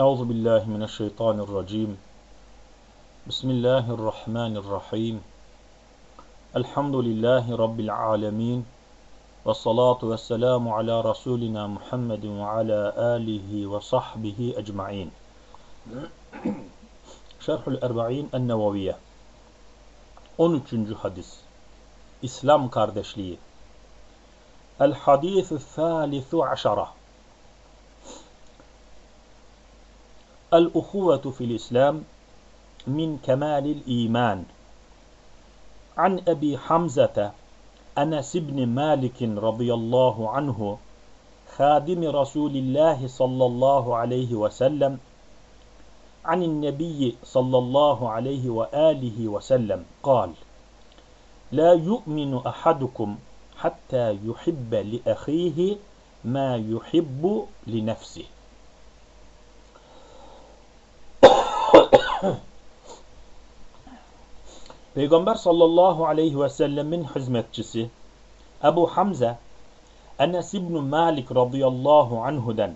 أعوذ بالله من الشيطان الرجيم. بسم الله الرحمن الرحيم. الحمد لله رب العالمين والصلاة والسلام على رسولنا محمد وعلى آله وصحبه أجمعين. شرح الأربعين النووية 13. hadis إسلام kardeşliği. الحديث الثالث عشرة. الأخوة في الإسلام من كمال الإيمان. عن أبي حمزة أنس بن مالك رضي الله عنه خادم رسول الله صلى الله عليه وسلم عن النبي صلى الله عليه وآله وسلم قال لا يؤمن أحدكم حتى يحب لأخيه ما يحب لنفسه. Peygamber sallallahu aleyhi ve sellemin hizmetçisi Ebu Hamza Enes İbn Malik radıyallahu anhu'den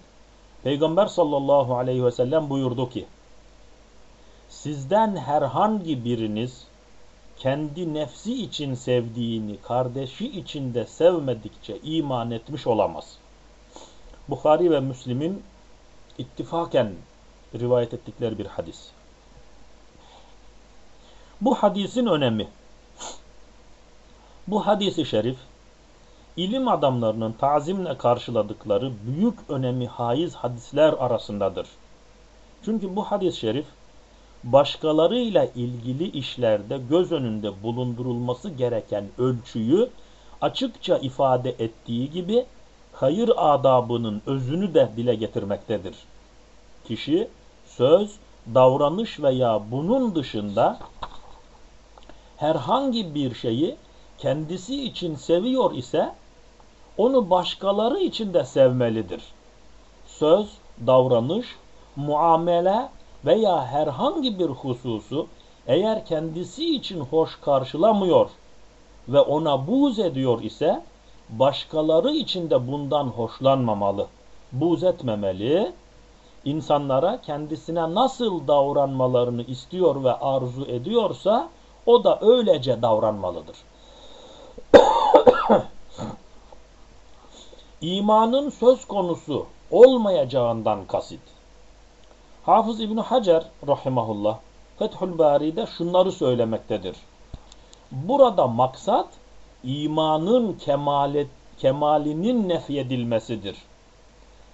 Peygamber sallallahu aleyhi ve sellem buyurdu ki Sizden herhangi biriniz kendi nefsi için sevdiğini kardeşi için de sevmedikçe iman etmiş olamaz. Bukhari ve Müslim'in ittifaken rivayet ettikleri bir hadis. Bu hadisin önemi. Bu hadisi şerif ilim adamlarının tazimle karşıladıkları büyük önemi haiz hadisler arasındadır. Çünkü bu hadis-i şerif başkalarıyla ilgili işlerde göz önünde bulundurulması gereken ölçüyü açıkça ifade ettiği gibi hayır adabının özünü de dile getirmektedir. Kişi söz, davranış veya bunun dışında herhangi bir şeyi kendisi için seviyor ise onu başkaları için de sevmelidir. Söz, davranış, muamele veya herhangi bir hususu eğer kendisi için hoş karşılamıyor ve ona buğz ediyor ise başkaları için de bundan hoşlanmamalı. Buğz etmemeli. İnsanlara kendisine nasıl davranmalarını istiyor ve arzu ediyorsa o da öylece davranmalıdır. İmanın söz konusu olmayacağından kasit. Hafız İbni Hacer rahimahullah Fethül Bari'de şunları söylemektedir. Burada maksat imanın kemalet, kemalinin nefyedilmesidir.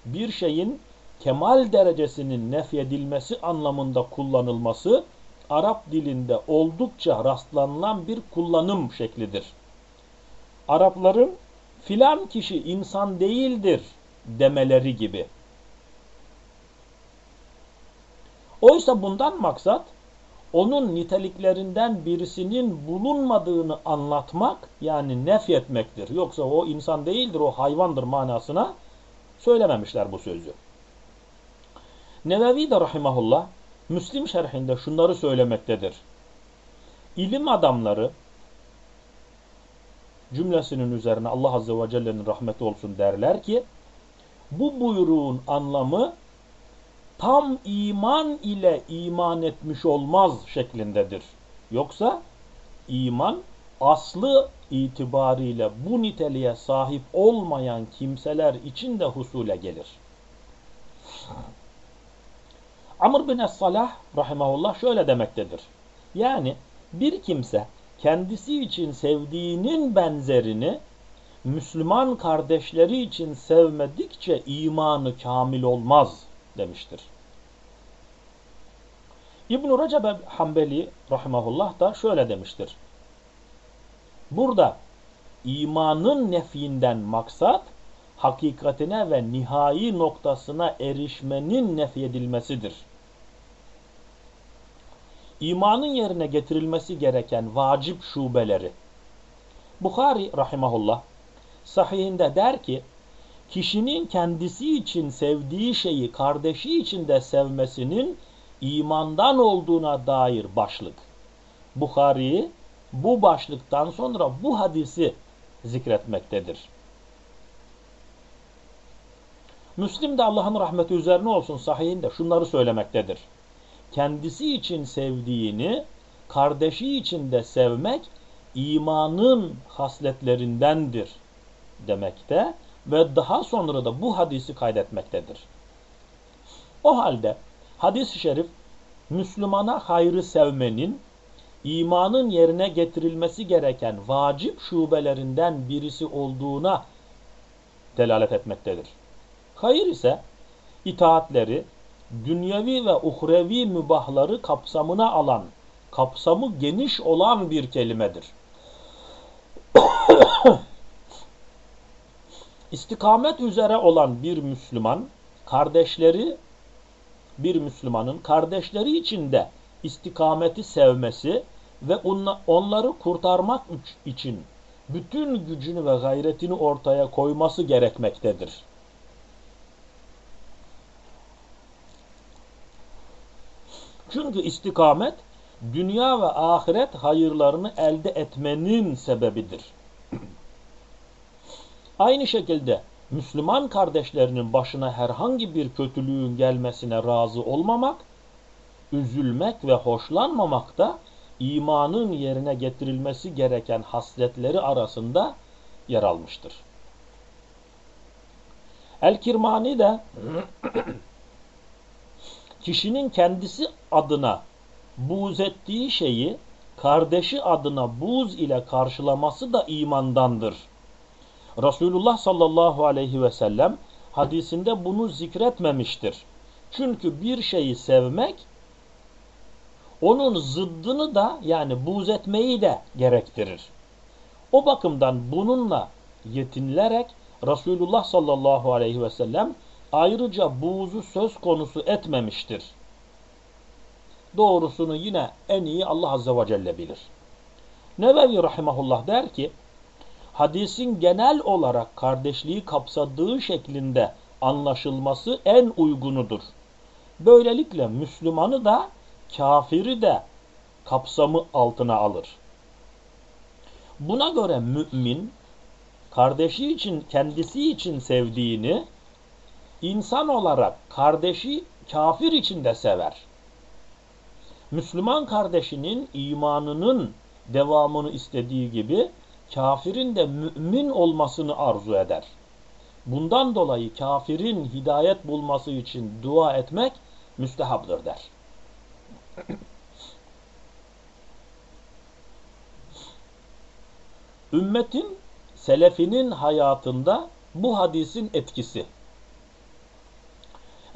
Bir şeyin kemal derecesinin nefyedilmesi anlamında kullanılması Arap dilinde oldukça rastlanılan bir kullanım şeklidir. Arapların filan kişi insan değildir demeleri gibi. Oysa bundan maksat onun niteliklerinden birisinin bulunmadığını anlatmak yani nefyetmektir. Yoksa o insan değildir, o hayvandır manasına söylememişler bu sözü. Nevevi de rahimahullah Müslim şerhinde şunları söylemektedir. İlim adamları cümlesinin üzerine Allah Azze ve Celle'nin rahmeti olsun derler ki bu buyruğun anlamı tam iman ile iman etmiş olmaz şeklindedir. Yoksa iman aslı itibariyle bu niteliğe sahip olmayan kimseler için de husule gelir. Amr bin Es-Salah rahimahullah şöyle demektedir. Yani bir kimse kendisi için sevdiğinin benzerini Müslüman kardeşleri için sevmedikçe imanı kamil olmaz demiştir. İbn-i Recep Hanbeli rahimahullah da şöyle demiştir. Burada imanın nefiinden maksat hakikatine ve nihai noktasına erişmenin nefyedilmesidir. İmanın yerine getirilmesi gereken vacip şubeleri. Bukhari rahimahullah sahihinde der ki kişinin kendisi için sevdiği şeyi kardeşi için de sevmesinin imandan olduğuna dair başlık. Bukhari bu başlıktan sonra bu hadisi zikretmektedir. Müslim de Allah'ın rahmeti üzerine olsun sahihinde şunları söylemektedir. Kendisi için sevdiğini kardeşi için de sevmek imanın hasletlerindendir demekte ve daha sonra da bu hadisi kaydetmektedir. O halde hadis-i şerif Müslümana hayrı sevmenin imanın yerine getirilmesi gereken vacip şubelerinden birisi olduğuna delalet etmektedir. Hayır ise itaatleri, dünyevi ve uhrevi mübahları kapsamına alan, kapsamı geniş olan bir kelimedir. İstikamet üzere olan bir Müslüman, kardeşleri, bir Müslümanın kardeşleri içinde istikameti sevmesi ve onları kurtarmak için bütün gücünü ve gayretini ortaya koyması gerekmektedir. Çünkü istikamet dünya ve ahiret hayırlarını elde etmenin sebebidir. Aynı şekilde Müslüman kardeşlerinin başına herhangi bir kötülüğün gelmesine razı olmamak, üzülmek ve hoşlanmamak da imanın yerine getirilmesi gereken hasletleri arasında yer almıştır. El-Kirmani de kişinin kendisi adına buğz ettiği şeyi kardeşi adına buğz ile karşılaması da imandandır. Resulullah sallallahu aleyhi ve sellem hadisinde bunu zikretmemiştir. Çünkü bir şeyi sevmek onun zıddını da yani buğz etmeyi de gerektirir. O bakımdan bununla yetinilerek Resulullah sallallahu aleyhi ve sellem ayrıca buğzu söz konusu etmemiştir. Doğrusunu yine en iyi Allah azze ve celle bilir. Nevevi rahimahullah der ki, hadisin genel olarak kardeşliği kapsadığı şeklinde anlaşılması en uygunudur. Böylelikle Müslümanı da kafiri de kapsamı altına alır. Buna göre mümin kardeşi için kendisi için sevdiğini insan olarak kardeşi kafir için de sever. Müslüman kardeşinin imanının devamını istediği gibi kafirin de mümin olmasını arzu eder. Bundan dolayı kafirin hidayet bulması için dua etmek müstehaptır der. Ümmetin selefinin hayatında bu hadisin etkisi.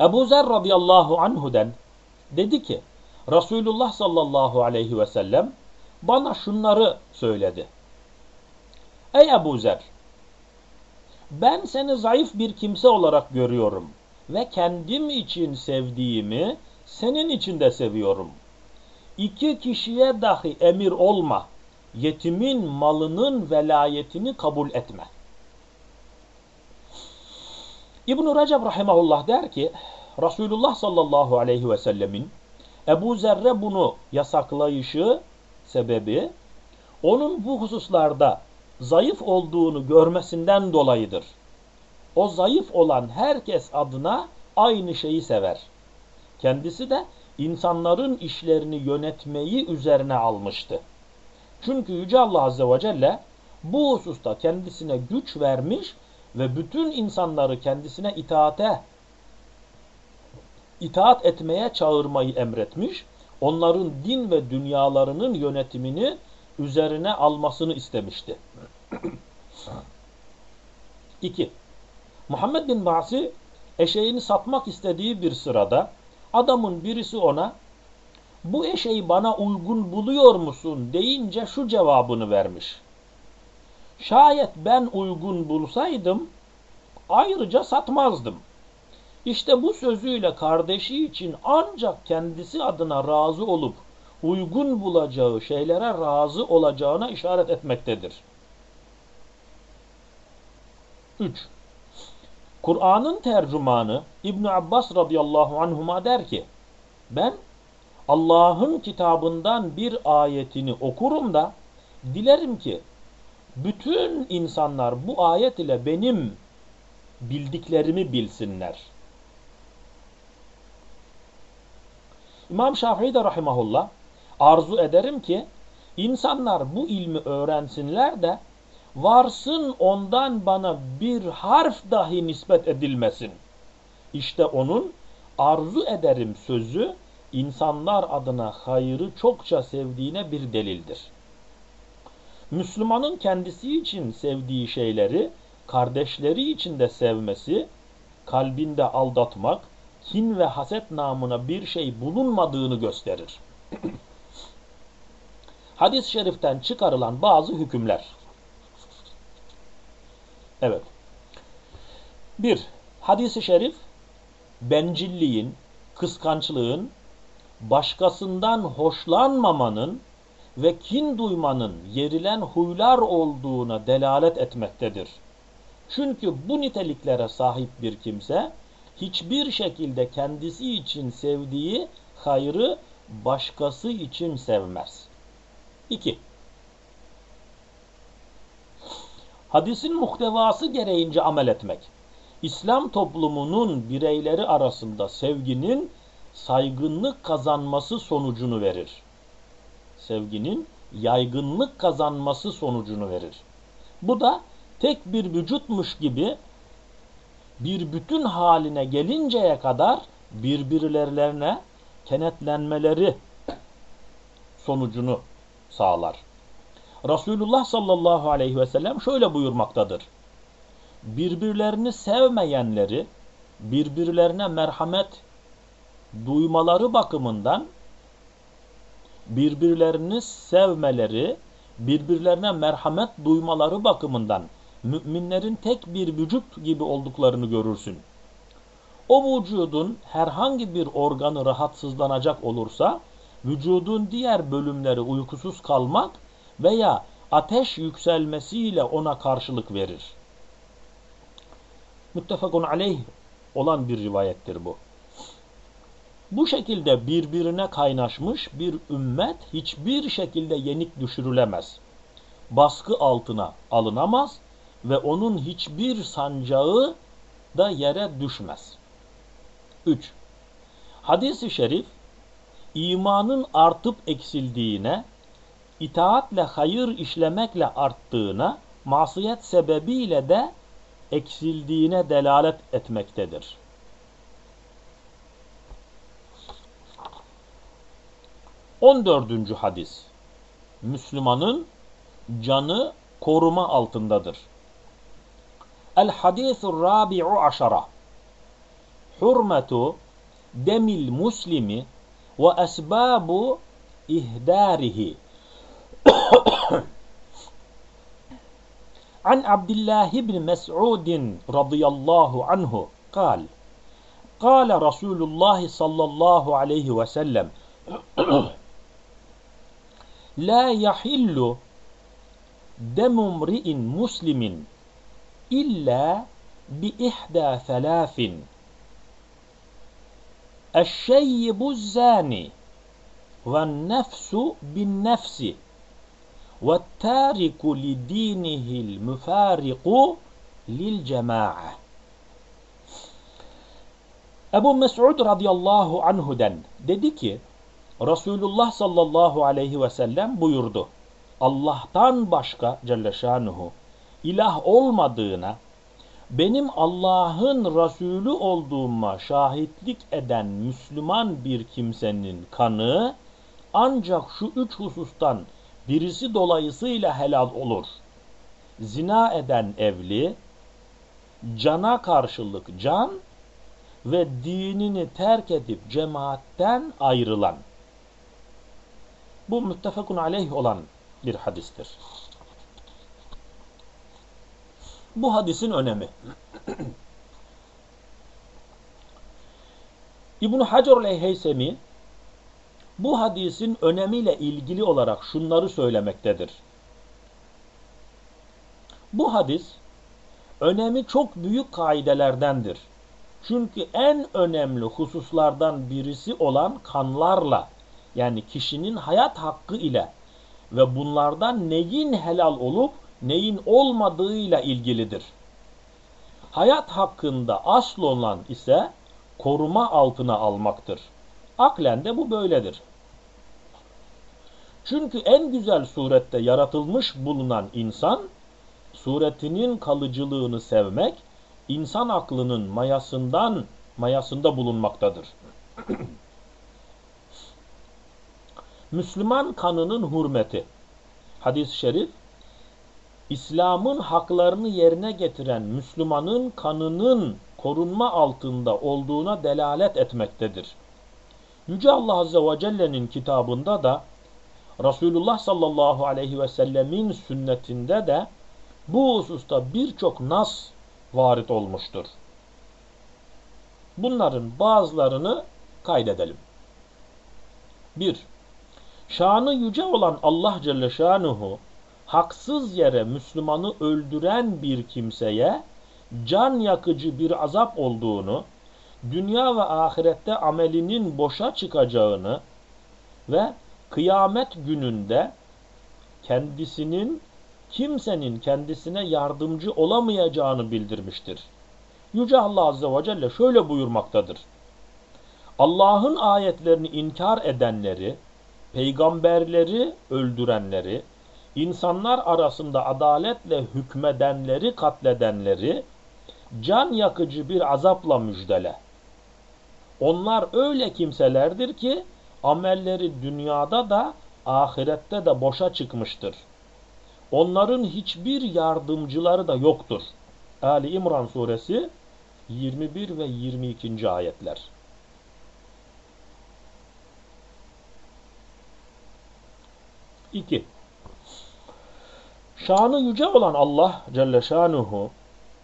Ebu Zer radıyallahu anhu'den dedi ki Resulullah sallallahu aleyhi ve sellem bana şunları söyledi. Ey Ebu Zer ben seni zayıf bir kimse olarak görüyorum ve kendim için sevdiğimi senin için de seviyorum. İki kişiye dahi emir olma. Yetimin malının velayetini kabul etme. İbn-i Recep Rahimahullah der ki Resulullah sallallahu aleyhi ve sellemin Ebu Zerre bunu yasaklayışı sebebi onun bu hususlarda zayıf olduğunu görmesinden dolayıdır. O zayıf olan herkes adına aynı şeyi sever. Kendisi de insanların işlerini yönetmeyi üzerine almıştı. Çünkü Yüce Allah Azze ve Celle bu hususta kendisine güç vermiş ve bütün insanları kendisine itaate itaat etmeye çağırmayı emretmiş. Onların din ve dünyalarının yönetimini üzerine almasını istemişti. 2. Muhammed bin Ba'si eşeğini satmak istediği bir sırada adamın birisi ona bu eşeği bana uygun buluyor musun deyince şu cevabını vermiş. Şayet ben uygun bulsaydım ayrıca satmazdım. İşte bu sözüyle kardeşi için ancak kendisi adına razı olup uygun bulacağı şeylere razı olacağına işaret etmektedir. 3. Kur'an'ın tercümanı İbn Abbas radıyallahu anhuma der ki ben Allah'ın kitabından bir ayetini okurum da dilerim ki bütün insanlar bu ayet ile benim bildiklerimi bilsinler. İmam Şafii de rahimahullah arzu ederim ki insanlar bu ilmi öğrensinler de varsın ondan bana bir harf dahi nispet edilmesin. İşte onun arzu ederim sözü insanlar adına hayrı çokça sevdiğine bir delildir. Müslümanın kendisi için sevdiği şeyleri kardeşleri için de sevmesi, kalbinde aldatmak, kin ve haset namına bir şey bulunmadığını gösterir. Hadis-i şeriften çıkarılan bazı hükümler. Evet. Bir, hadis-i şerif bencilliğin, kıskançlığın, başkasından hoşlanmamanın ve kin duymanın yerilen huylar olduğuna delalet etmektedir. Çünkü bu niteliklere sahip bir kimse hiçbir şekilde kendisi için sevdiği hayrı başkası için sevmez. 2. Hadisin muhtevası gereğince amel etmek. İslam toplumunun bireyleri arasında sevginin saygınlık kazanması sonucunu verir. Sevginin yaygınlık kazanması sonucunu verir. Bu da tek bir vücutmuş gibi bir bütün haline gelinceye kadar birbirlerine kenetlenmeleri sonucunu sağlar. Resulullah sallallahu aleyhi ve sellem şöyle buyurmaktadır. Birbirlerini sevmeyenleri birbirlerine merhamet duymaları bakımından birbirlerini sevmeleri, birbirlerine merhamet duymaları bakımından müminlerin tek bir vücut gibi olduklarını görürsün. O vücudun herhangi bir organı rahatsızlanacak olursa, vücudun diğer bölümleri uykusuz kalmak veya ateş yükselmesiyle ona karşılık verir. Müttefakun aleyh olan bir rivayettir bu. Bu şekilde birbirine kaynaşmış bir ümmet hiçbir şekilde yenik düşürülemez. Baskı altına alınamaz ve onun hiçbir sancağı da yere düşmez. 3. Hadis-i şerif imanın artıp eksildiğine, itaatle hayır işlemekle arttığına, masiyet sebebiyle de eksildiğine delalet etmektedir. On dördüncü hadis. Müslümanın canı koruma altındadır. El hadisul rabi'u aşara. Hurmetu demil muslimi ve esbabu ihdarihi. عن عبد الله بن مسعود رضي الله عنه قال قال رسول الله صلى الله عليه وسلم La yahillu demumri'in muslimin illa bi ihda felafin. Eşşeyyibu zani ve nefsu bin nefsi ve tariku li dinihil müfariku lil cema'a. Ebu Mes'ud radıyallahu anhu'den dedi ki Resulullah sallallahu aleyhi ve sellem buyurdu. Allah'tan başka Celle Şanuhu ilah olmadığına benim Allah'ın Resulü olduğuma şahitlik eden Müslüman bir kimsenin kanı ancak şu üç husustan birisi dolayısıyla helal olur. Zina eden evli, cana karşılık can ve dinini terk edip cemaatten ayrılan. Bu müttefakun aleyh olan bir hadistir. Bu hadisin önemi. İbn-i Hacer el-Heysemi bu hadisin önemiyle ilgili olarak şunları söylemektedir. Bu hadis önemi çok büyük kaidelerdendir. Çünkü en önemli hususlardan birisi olan kanlarla yani kişinin hayat hakkı ile ve bunlardan neyin helal olup neyin olmadığıyla ilgilidir. Hayat hakkında asıl olan ise koruma altına almaktır. Aklen de bu böyledir. Çünkü en güzel surette yaratılmış bulunan insan, suretinin kalıcılığını sevmek, insan aklının mayasından, mayasında bulunmaktadır. Müslüman kanının hürmeti. Hadis-i şerif, İslam'ın haklarını yerine getiren Müslümanın kanının korunma altında olduğuna delalet etmektedir. Yüce Allah Azze ve Celle'nin kitabında da Resulullah sallallahu aleyhi ve sellemin sünnetinde de bu hususta birçok nas varit olmuştur. Bunların bazılarını kaydedelim. 1. Şanı yüce olan Allah Celle Şanuhu haksız yere Müslümanı öldüren bir kimseye can yakıcı bir azap olduğunu, dünya ve ahirette amelinin boşa çıkacağını ve kıyamet gününde kendisinin kimsenin kendisine yardımcı olamayacağını bildirmiştir. Yüce Allah Azze ve Celle şöyle buyurmaktadır. Allah'ın ayetlerini inkar edenleri, peygamberleri öldürenleri, insanlar arasında adaletle hükmedenleri katledenleri can yakıcı bir azapla müjdele. Onlar öyle kimselerdir ki amelleri dünyada da ahirette de boşa çıkmıştır. Onların hiçbir yardımcıları da yoktur. Ali İmran suresi 21 ve 22. ayetler. İki. Şanı yüce olan Allah Celle Şanuhu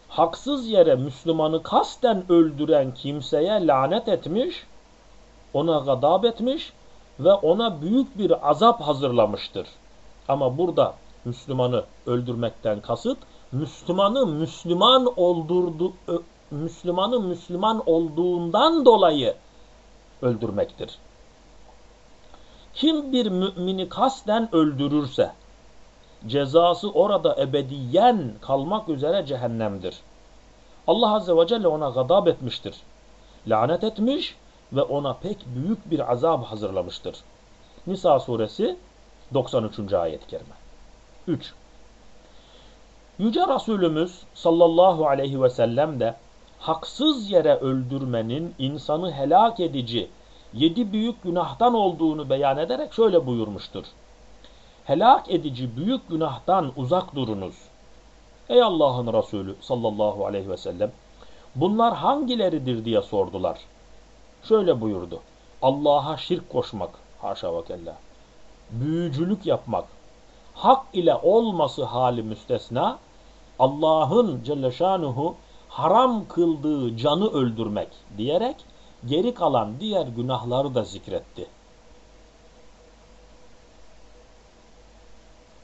haksız yere Müslümanı kasten öldüren kimseye lanet etmiş, ona gadab etmiş ve ona büyük bir azap hazırlamıştır. Ama burada Müslümanı öldürmekten kasıt, Müslümanı Müslüman oldurdu, Müslümanı Müslüman olduğundan dolayı öldürmektir. Kim bir mümini kasten öldürürse, cezası orada ebediyen kalmak üzere cehennemdir. Allah Azze ve Celle ona gadab etmiştir. Lanet etmiş ve ona pek büyük bir azab hazırlamıştır. Nisa suresi 93. ayet-i kerime. 3. Yüce Resulümüz sallallahu aleyhi ve sellem de haksız yere öldürmenin insanı helak edici yedi büyük günahtan olduğunu beyan ederek şöyle buyurmuştur helak edici büyük günahtan uzak durunuz. Ey Allah'ın Resulü sallallahu aleyhi ve sellem bunlar hangileridir diye sordular. Şöyle buyurdu. Allah'a şirk koşmak. Haşa ve kella. Büyücülük yapmak. Hak ile olması hali müstesna. Allah'ın Celle Şanuhu haram kıldığı canı öldürmek diyerek geri kalan diğer günahları da zikretti.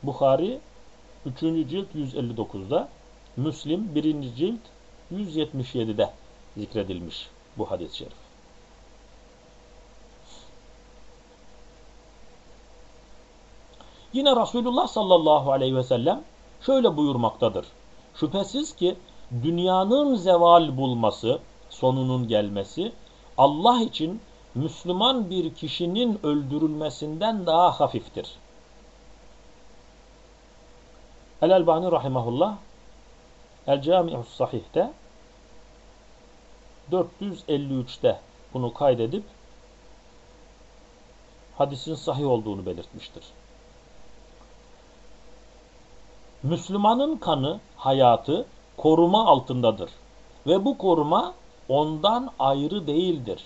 Bukhari 3. cilt 159'da, Müslim 1. cilt 177'de zikredilmiş bu hadis-i şerif. Yine Resulullah sallallahu aleyhi ve sellem şöyle buyurmaktadır. Şüphesiz ki dünyanın zeval bulması, sonunun gelmesi Allah için Müslüman bir kişinin öldürülmesinden daha hafiftir. El-Elbani Rahimahullah El-Cami'us Sahih'te 453'te bunu kaydedip hadisin sahih olduğunu belirtmiştir. Müslümanın kanı, hayatı koruma altındadır. Ve bu koruma ondan ayrı değildir.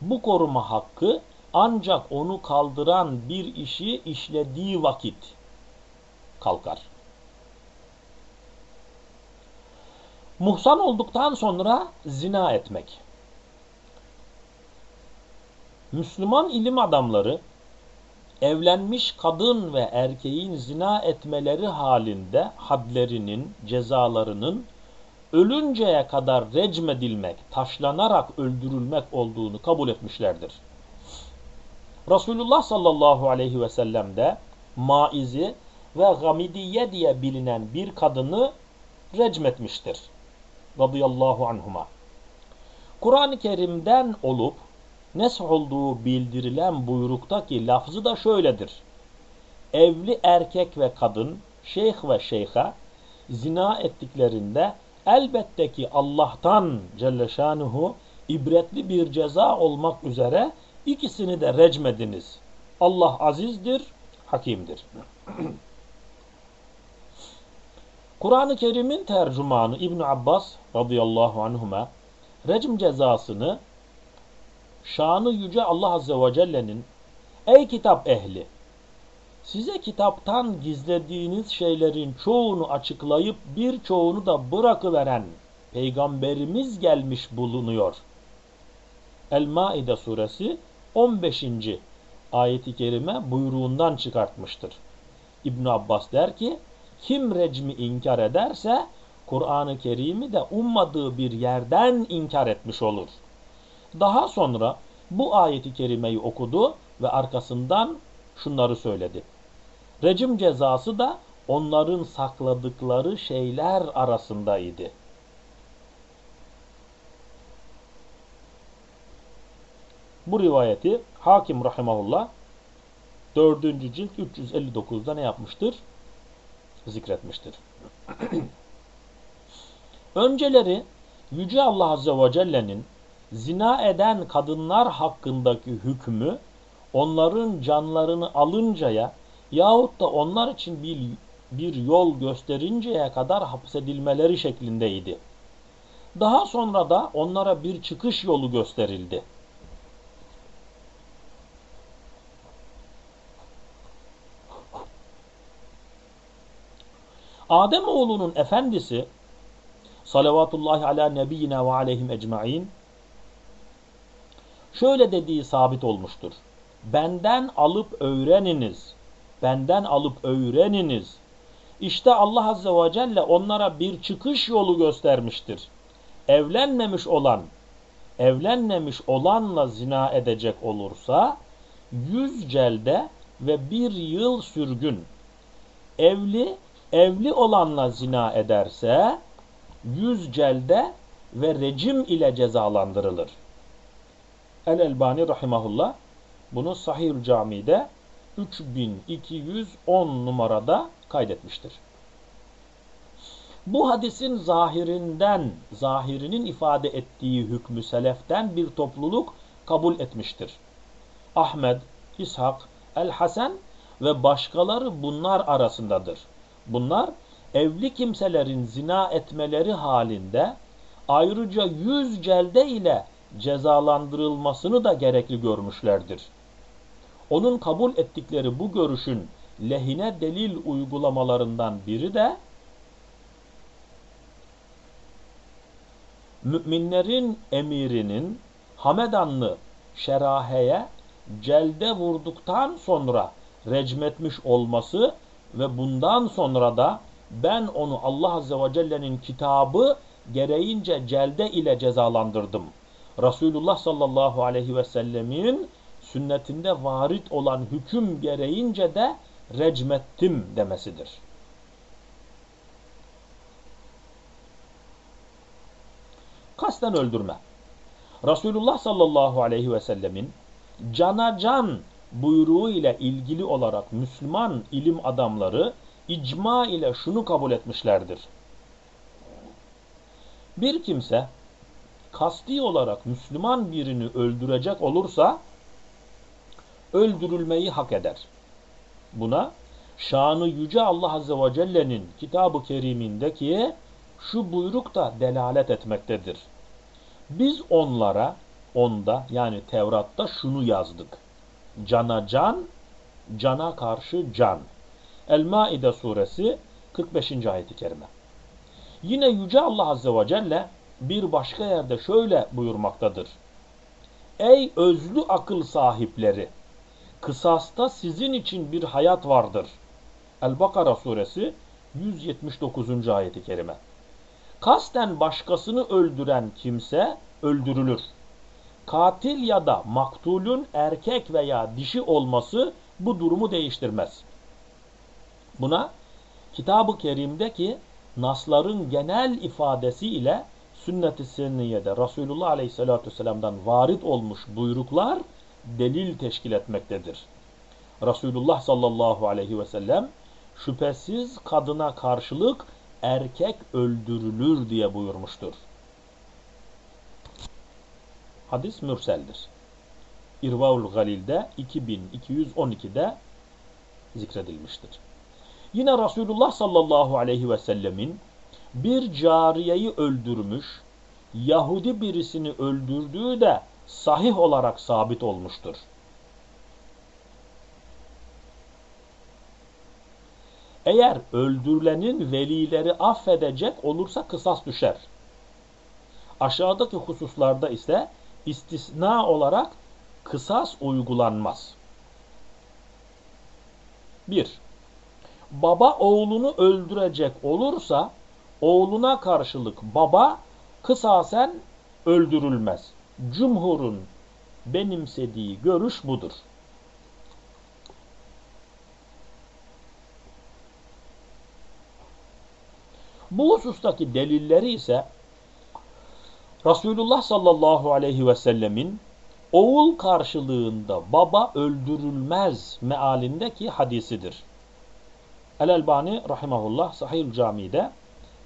Bu koruma hakkı ancak onu kaldıran bir işi işlediği vakit kalkar. Muhsan olduktan sonra zina etmek. Müslüman ilim adamları evlenmiş kadın ve erkeğin zina etmeleri halinde hadlerinin, cezalarının ölünceye kadar recmedilmek, taşlanarak öldürülmek olduğunu kabul etmişlerdir. Resulullah sallallahu aleyhi ve sellem de maizi ve gamidiye diye bilinen bir kadını recmetmiştir. radıyallahu anhuma. Kur'an-ı Kerim'den olup nesh olduğu bildirilen buyruktaki lafzı da şöyledir. Evli erkek ve kadın, şeyh ve şeyha zina ettiklerinde elbette ki Allah'tan Celle Şanuhu ibretli bir ceza olmak üzere ikisini de recmediniz. Allah azizdir, hakimdir. Kur'an-ı Kerim'in tercümanı İbn Abbas radıyallahu anhuma recm cezasını şanı yüce Allah azze ve celle'nin ey kitap ehli size kitaptan gizlediğiniz şeylerin çoğunu açıklayıp birçoğunu da bırakıveren peygamberimiz gelmiş bulunuyor. El-Maide suresi 15. ayeti kerime buyruğundan çıkartmıştır. İbn Abbas der ki kim recmi inkar ederse Kur'an-ı Kerim'i de ummadığı bir yerden inkar etmiş olur. Daha sonra bu ayeti kerimeyi okudu ve arkasından şunları söyledi. Recim cezası da onların sakladıkları şeyler arasındaydı. Bu rivayeti Hakim Rahimahullah 4. cilt 359'da ne yapmıştır? Zikretmiştir. Önceleri Yüce Allah Azze ve Celle'nin zina eden kadınlar hakkındaki hükmü onların canlarını alıncaya yahut da onlar için bir, bir yol gösterinceye kadar hapsedilmeleri şeklindeydi. Daha sonra da onlara bir çıkış yolu gösterildi. Adem oğlunun efendisi salavatullahi ala nebiyyina ve aleyhim ecmain şöyle dediği sabit olmuştur. Benden alıp öğreniniz. Benden alıp öğreniniz. İşte Allah Azze ve Celle onlara bir çıkış yolu göstermiştir. Evlenmemiş olan, evlenmemiş olanla zina edecek olursa yüz celde ve bir yıl sürgün. Evli, evli olanla zina ederse yüz celde ve recim ile cezalandırılır. El-Elbani rahimahullah bunu Sahih Cami'de 3210 numarada kaydetmiştir. Bu hadisin zahirinden, zahirinin ifade ettiği hükmü seleften bir topluluk kabul etmiştir. Ahmed, İshak, El-Hasan ve başkaları bunlar arasındadır. Bunlar evli kimselerin zina etmeleri halinde ayrıca yüz celde ile cezalandırılmasını da gerekli görmüşlerdir. Onun kabul ettikleri bu görüşün lehine delil uygulamalarından biri de müminlerin emirinin Hamedanlı Şerahe'ye celde vurduktan sonra recmetmiş olması ve bundan sonra da ben onu Allah Azze ve Celle'nin kitabı gereğince celde ile cezalandırdım. Resulullah sallallahu aleyhi ve sellemin sünnetinde varit olan hüküm gereğince de recmettim demesidir. Kasten öldürme. Resulullah sallallahu aleyhi ve sellemin cana can buyruğu ile ilgili olarak Müslüman ilim adamları icma ile şunu kabul etmişlerdir. Bir kimse kasti olarak Müslüman birini öldürecek olursa öldürülmeyi hak eder. Buna şanı yüce Allah Azze ve Celle'nin kitabı kerimindeki şu buyruk da delalet etmektedir. Biz onlara, onda yani Tevrat'ta şunu yazdık. Cana can, cana karşı can. El-Maide suresi 45. ayeti kerime. Yine Yüce Allah Azze ve Celle bir başka yerde şöyle buyurmaktadır. Ey özlü akıl sahipleri! Kısasta sizin için bir hayat vardır. El-Bakara suresi 179. ayeti kerime. Kasten başkasını öldüren kimse öldürülür. Katil ya da maktulün erkek veya dişi olması bu durumu değiştirmez. Buna Kitab-ı Kerim'deki nasların genel ifadesi ile sünnet-i senniyede Resulullah Aleyhisselatü Vesselam'dan varit olmuş buyruklar delil teşkil etmektedir. Resulullah sallallahu aleyhi ve sellem şüphesiz kadına karşılık erkek öldürülür diye buyurmuştur. Hadis mürseldir. İrvaul Galil'de 2212'de zikredilmiştir. Yine Resulullah sallallahu aleyhi ve sellemin bir cariyeyi öldürmüş, Yahudi birisini öldürdüğü de sahih olarak sabit olmuştur. Eğer öldürülenin velileri affedecek olursa kısas düşer. Aşağıdaki hususlarda ise istisna olarak kısas uygulanmaz. 1. Baba oğlunu öldürecek olursa oğluna karşılık baba kısasen öldürülmez. Cumhurun benimsediği görüş budur. Bu husustaki delilleri ise Resulullah sallallahu aleyhi ve sellemin oğul karşılığında baba öldürülmez mealindeki hadisidir. El-Elbani rahimahullah Sahih Cami'de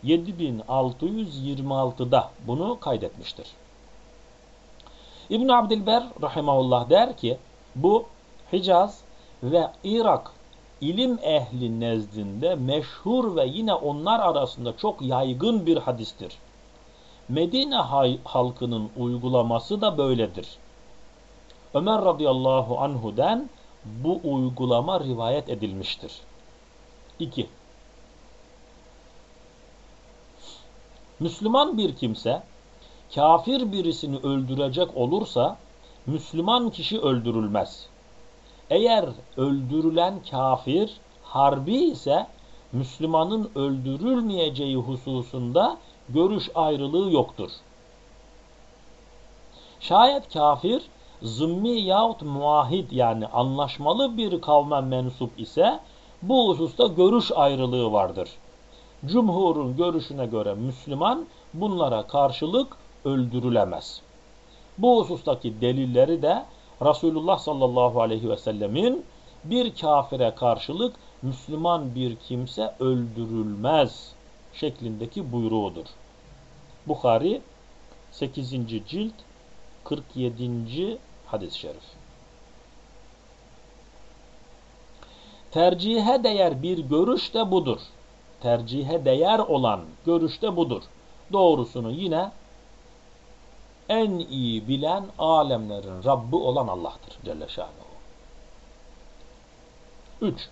7626'da bunu kaydetmiştir. İbn Abdilber rahimahullah der ki bu Hicaz ve Irak ilim ehli nezdinde meşhur ve yine onlar arasında çok yaygın bir hadistir. Medine halkının uygulaması da böyledir. Ömer radıyallahu anhu'den bu uygulama rivayet edilmiştir. 2. Müslüman bir kimse kafir birisini öldürecek olursa Müslüman kişi öldürülmez. Eğer öldürülen kafir harbi ise Müslümanın öldürülmeyeceği hususunda görüş ayrılığı yoktur. Şayet kafir zımmi yahut muahid yani anlaşmalı bir kavme mensup ise bu hususta görüş ayrılığı vardır. Cumhurun görüşüne göre Müslüman bunlara karşılık öldürülemez. Bu husustaki delilleri de Resulullah sallallahu aleyhi ve sellemin bir kafire karşılık Müslüman bir kimse öldürülmez şeklindeki buyruğudur. Bukhari 8. cilt 47. hadis-i şerif. Tercihe değer bir görüş de budur. Tercihe değer olan görüş de budur. Doğrusunu yine en iyi bilen alemlerin Rabbi olan Allah'tır Celle Şanuhu. 3.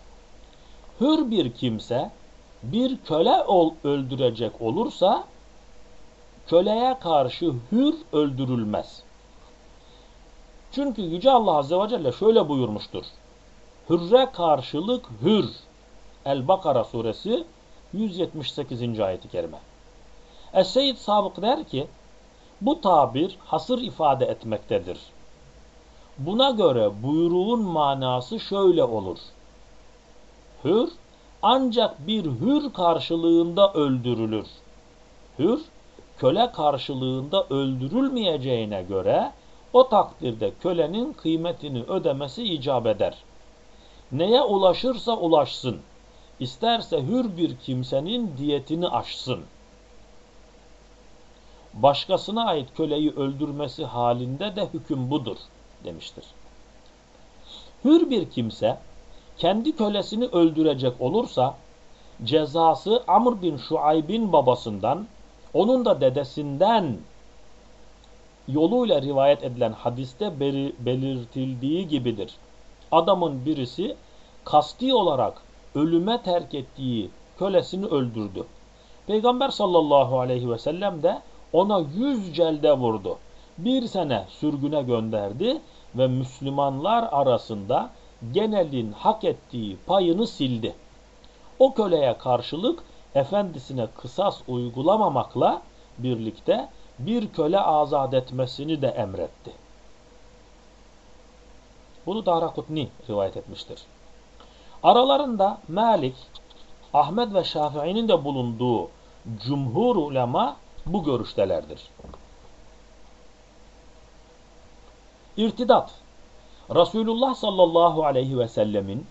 Hür bir kimse bir köle ol, öldürecek olursa köleye karşı hür öldürülmez. Çünkü Yüce Allah Azze ve Celle şöyle buyurmuştur. Hürre karşılık hür. El-Bakara suresi 178. ayeti kerime. Es-Seyyid Sabık der ki bu tabir hasır ifade etmektedir. Buna göre buyruğun manası şöyle olur. Hür ancak bir hür karşılığında öldürülür. Hür köle karşılığında öldürülmeyeceğine göre o takdirde kölenin kıymetini ödemesi icap eder. Neye ulaşırsa ulaşsın. İsterse hür bir kimsenin diyetini aşsın. Başkasına ait köleyi öldürmesi halinde de hüküm budur demiştir. Hür bir kimse kendi kölesini öldürecek olursa cezası Amr bin Şuayb'in babasından onun da dedesinden yoluyla rivayet edilen hadiste belirtildiği gibidir. Adamın birisi kasti olarak ölüme terk ettiği kölesini öldürdü. Peygamber sallallahu aleyhi ve sellem de ona yüz celde vurdu. Bir sene sürgüne gönderdi ve Müslümanlar arasında genelin hak ettiği payını sildi. O köleye karşılık efendisine kısas uygulamamakla birlikte bir köle azat etmesini de emretti. Bunu Darakutni rivayet etmiştir. Aralarında Malik, Ahmet ve Şafii'nin de bulunduğu cumhur ulema bu görüştelerdir. İrtidat Resulullah sallallahu aleyhi ve sellemin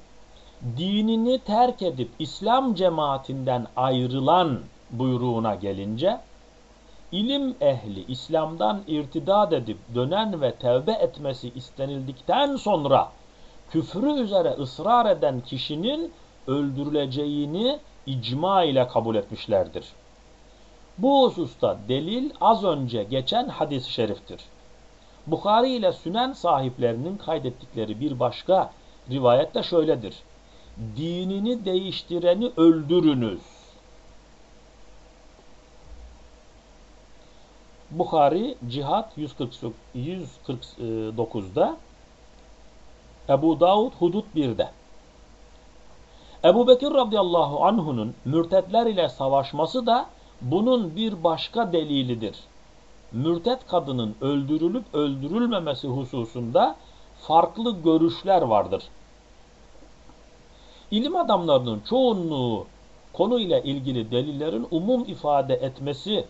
dinini terk edip İslam cemaatinden ayrılan buyruğuna gelince ilim ehli İslam'dan irtidat edip dönen ve tevbe etmesi istenildikten sonra küfrü üzere ısrar eden kişinin öldürüleceğini icma ile kabul etmişlerdir. Bu hususta delil az önce geçen hadis-i şeriftir. Bukhari ile Sünen sahiplerinin kaydettikleri bir başka rivayet de şöyledir. Dinini değiştireni öldürünüz. Bukhari Cihat 149'da Ebu Davud Hudud 1'de Ebu Bekir radıyallahu anhunun mürtetler ile savaşması da bunun bir başka delilidir. Mürtet kadının öldürülüp öldürülmemesi hususunda farklı görüşler vardır. İlim adamlarının çoğunluğu konuyla ilgili delillerin umum ifade etmesi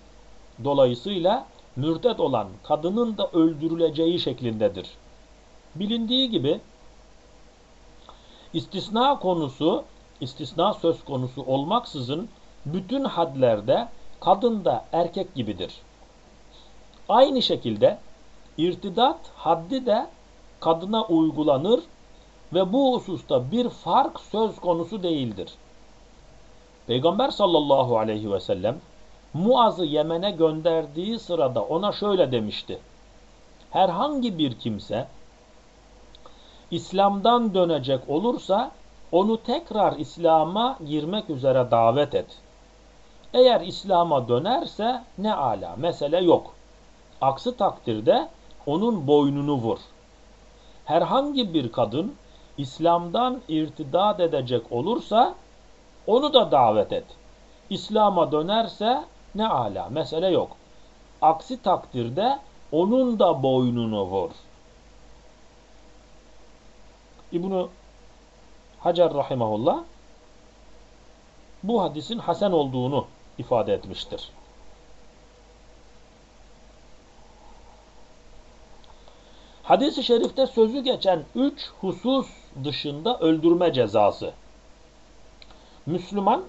dolayısıyla mürtet olan kadının da öldürüleceği şeklindedir. Bilindiği gibi istisna konusu, istisna söz konusu olmaksızın bütün hadlerde kadın da erkek gibidir. Aynı şekilde irtidat haddi de kadına uygulanır ve bu hususta bir fark söz konusu değildir. Peygamber sallallahu aleyhi ve sellem Muaz'ı Yemen'e gönderdiği sırada ona şöyle demişti. Herhangi bir kimse İslam'dan dönecek olursa onu tekrar İslam'a girmek üzere davet et. Eğer İslam'a dönerse ne ala, mesele yok. Aksi takdirde onun boynunu vur. Herhangi bir kadın İslam'dan irtidat edecek olursa onu da davet et. İslam'a dönerse ne ala, mesele yok. Aksi takdirde onun da boynunu vur. İbn-i Hacer Rahimahullah bu hadisin hasen olduğunu ifade etmiştir. Hadis-i şerifte sözü geçen üç husus dışında öldürme cezası. Müslüman,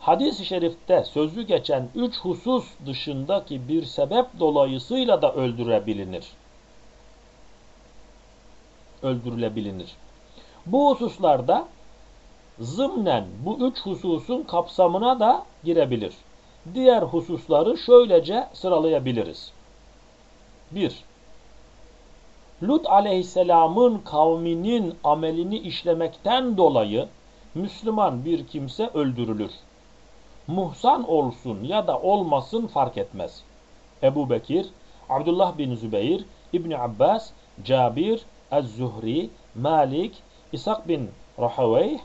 hadis-i şerifte sözü geçen üç husus dışındaki bir sebep dolayısıyla da öldürebilinir. Öldürülebilinir. Bu hususlarda zımnen bu üç hususun kapsamına da girebilir. Diğer hususları şöylece sıralayabiliriz. 1. Lut aleyhisselamın kavminin amelini işlemekten dolayı Müslüman bir kimse öldürülür. Muhsan olsun ya da olmasın fark etmez. Ebu Bekir, Abdullah bin Zübeyir, İbni Abbas, Cabir, Ez-Zuhri, Malik, İshak bin Rahaveyh,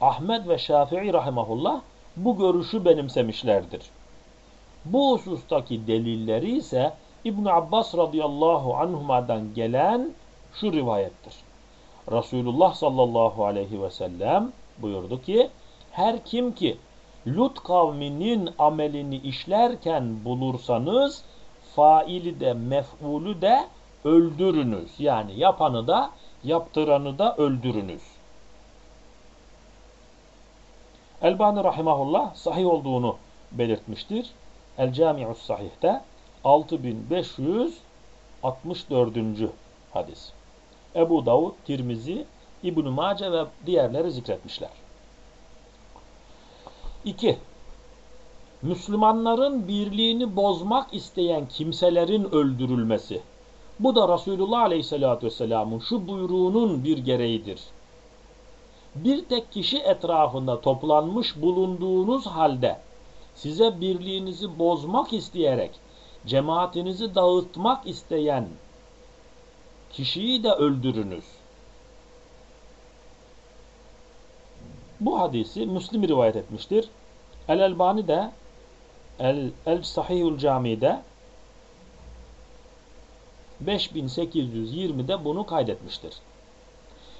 Ahmet ve Şafii rahimahullah bu görüşü benimsemişlerdir. Bu husustaki delilleri ise İbn Abbas radıyallahu anhuma'dan gelen şu rivayettir. Resulullah sallallahu aleyhi ve sellem buyurdu ki her kim ki Lut kavminin amelini işlerken bulursanız faili de mef'ulü de öldürünüz. Yani yapanı da yaptıranı da öldürünüz. Elbani rahimahullah sahih olduğunu belirtmiştir. El Cami'us Sahih'te 6564. hadis. Ebu Davud, Tirmizi, İbn-i Mace ve diğerleri zikretmişler. 2. Müslümanların birliğini bozmak isteyen kimselerin öldürülmesi. Bu da Resulullah Aleyhisselatü Vesselam'ın şu buyruğunun bir gereğidir. Bir tek kişi etrafında toplanmış bulunduğunuz halde size birliğinizi bozmak isteyerek cemaatinizi dağıtmak isteyen kişiyi de öldürünüz. Bu hadisi Müslim rivayet etmiştir. El-Elbani de El, El Cami'de 5820'de bunu kaydetmiştir.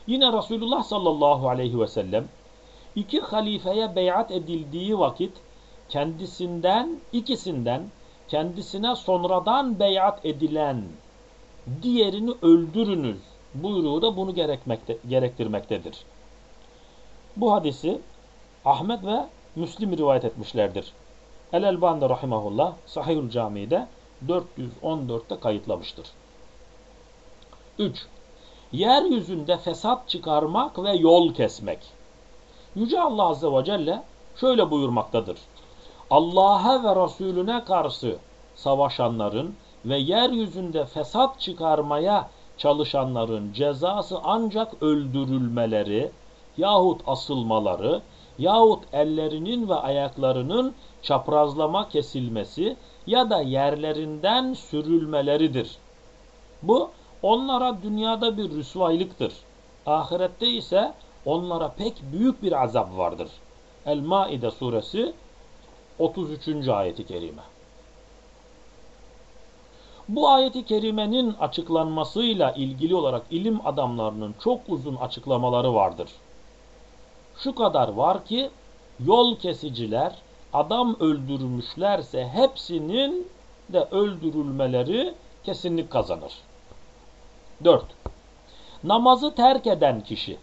Yine Resulullah sallallahu aleyhi ve sellem iki halifeye beyat edildiği vakit kendisinden ikisinden kendisine sonradan beyat edilen diğerini öldürünüz buyruğu da bunu gerekmekte, gerektirmektedir. Bu hadisi Ahmet ve Müslim rivayet etmişlerdir. El-Elbani rahimahullah Sahihül Cami'de 414'te kayıtlamıştır. 3. Yeryüzünde fesat çıkarmak ve yol kesmek. Yüce Allah Azze ve Celle şöyle buyurmaktadır. Allah'a ve Resulüne karşı savaşanların ve yeryüzünde fesat çıkarmaya çalışanların cezası ancak öldürülmeleri yahut asılmaları yahut ellerinin ve ayaklarının çaprazlama kesilmesi ya da yerlerinden sürülmeleridir. Bu onlara dünyada bir rüsvaylıktır. Ahirette ise onlara pek büyük bir azap vardır. El-Maide suresi 33. ayeti kerime. Bu ayeti kerimenin açıklanmasıyla ilgili olarak ilim adamlarının çok uzun açıklamaları vardır. Şu kadar var ki yol kesiciler adam öldürmüşlerse hepsinin de öldürülmeleri kesinlik kazanır. 4. Namazı terk eden kişi.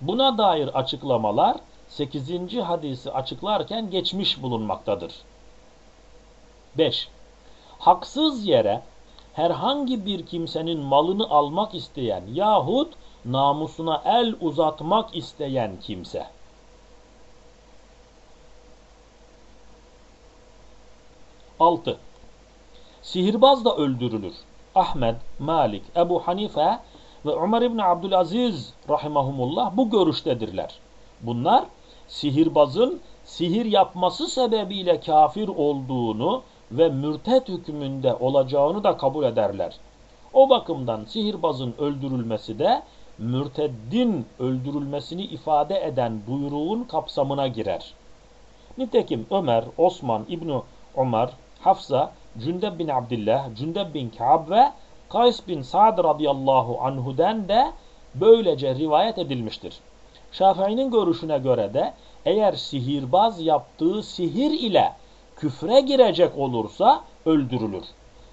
Buna dair açıklamalar 8. hadisi açıklarken geçmiş bulunmaktadır. 5. Haksız yere herhangi bir kimsenin malını almak isteyen yahut namusuna el uzatmak isteyen kimse. Altı. Sihirbaz da öldürülür. Ahmed, Malik, Ebu Hanife ve Ömer İbni Abdülaziz rahimahumullah bu görüştedirler. Bunlar sihirbazın sihir yapması sebebiyle kafir olduğunu ve mürtet hükmünde olacağını da kabul ederler. O bakımdan sihirbazın öldürülmesi de mürteddin öldürülmesini ifade eden buyruğun kapsamına girer. Nitekim Ömer, Osman İbni Ömer, Hafsa, Cündeb bin Abdullah, Cündeb bin Ka'b ve Kays bin Sa'd radıyallahu anhu'den de böylece rivayet edilmiştir. Şafii'nin görüşüne göre de eğer sihirbaz yaptığı sihir ile küfre girecek olursa öldürülür.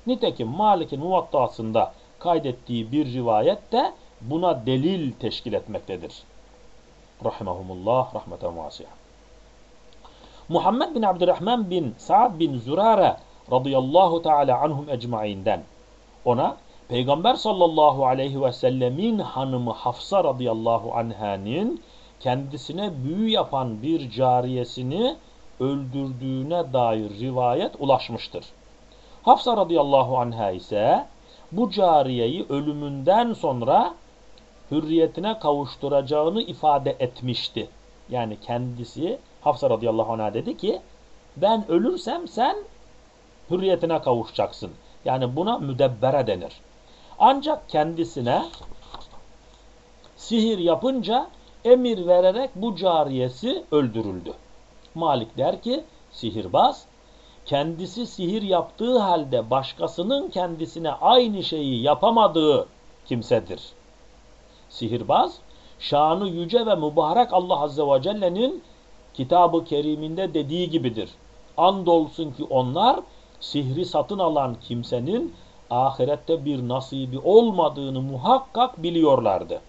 Nitekim Malik'in muvattasında kaydettiği bir rivayet de buna delil teşkil etmektedir. Rahimahumullah rahmeten vasiyah. Muhammed bin Abdurrahman bin Sa'd bin Zürare radıyallahu teala anhum ecmainden ona Peygamber sallallahu aleyhi ve sellemin hanımı Hafsa radıyallahu anhanin kendisine büyü yapan bir cariyesini öldürdüğüne dair rivayet ulaşmıştır. Hafsa radıyallahu anha ise bu cariyeyi ölümünden sonra hürriyetine kavuşturacağını ifade etmişti. Yani kendisi Hafsa radıyallahu anh'a dedi ki ben ölürsem sen hürriyetine kavuşacaksın. Yani buna müdebbere denir. Ancak kendisine sihir yapınca emir vererek bu cariyesi öldürüldü. Malik der ki sihirbaz kendisi sihir yaptığı halde başkasının kendisine aynı şeyi yapamadığı kimsedir. Sihirbaz şanı yüce ve mübarek Allah Azze ve Celle'nin kitabı keriminde dediği gibidir. Andolsun ki onlar sihri satın alan kimsenin ahirette bir nasibi olmadığını muhakkak biliyorlardı.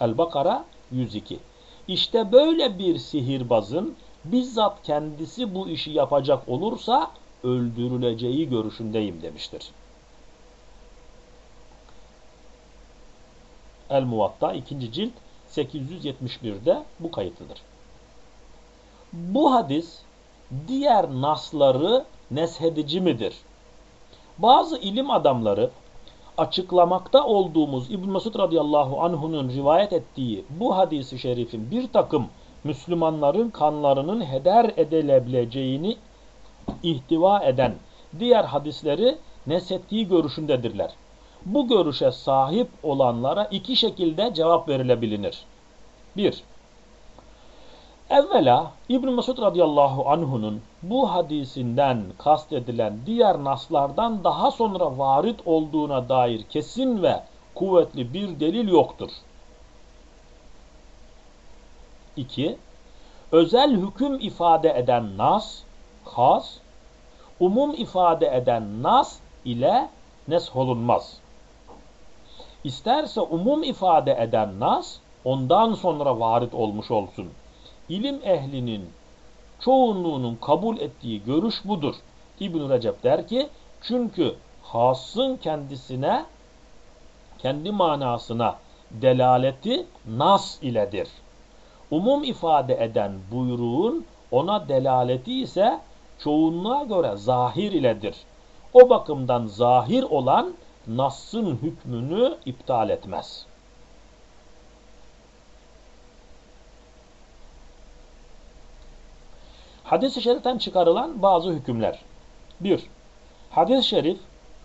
El-Bakara 102 İşte böyle bir sihirbazın bizzat kendisi bu işi yapacak olursa öldürüleceği görüşündeyim demiştir. El-Muvatta 2. cilt 871'de bu kayıtlıdır. Bu hadis diğer nasları neshedici midir? Bazı ilim adamları açıklamakta olduğumuz İbn Mesud radıyallahu anhu'nun rivayet ettiği bu hadisi şerifin bir takım Müslümanların kanlarının heder edilebileceğini ihtiva eden diğer hadisleri neshettiği görüşündedirler. Bu görüşe sahip olanlara iki şekilde cevap verilebilir. 1. Evvela İbn Mesud radıyallahu anhu'nun bu hadisinden kastedilen diğer naslardan daha sonra varit olduğuna dair kesin ve kuvvetli bir delil yoktur. 2. Özel hüküm ifade eden nas, has, umum ifade eden nas ile nesholunmaz. İsterse umum ifade eden nas ondan sonra varit olmuş olsun. İlim ehlinin çoğunluğunun kabul ettiği görüş budur. İbn Recep der ki çünkü hasın kendisine kendi manasına delaleti nas iledir. Umum ifade eden buyruğun ona delaleti ise çoğunluğa göre zahir iledir. O bakımdan zahir olan Nas'ın hükmünü iptal etmez. Hadis-i şeriften çıkarılan bazı hükümler. 1. Hadis-i şerif,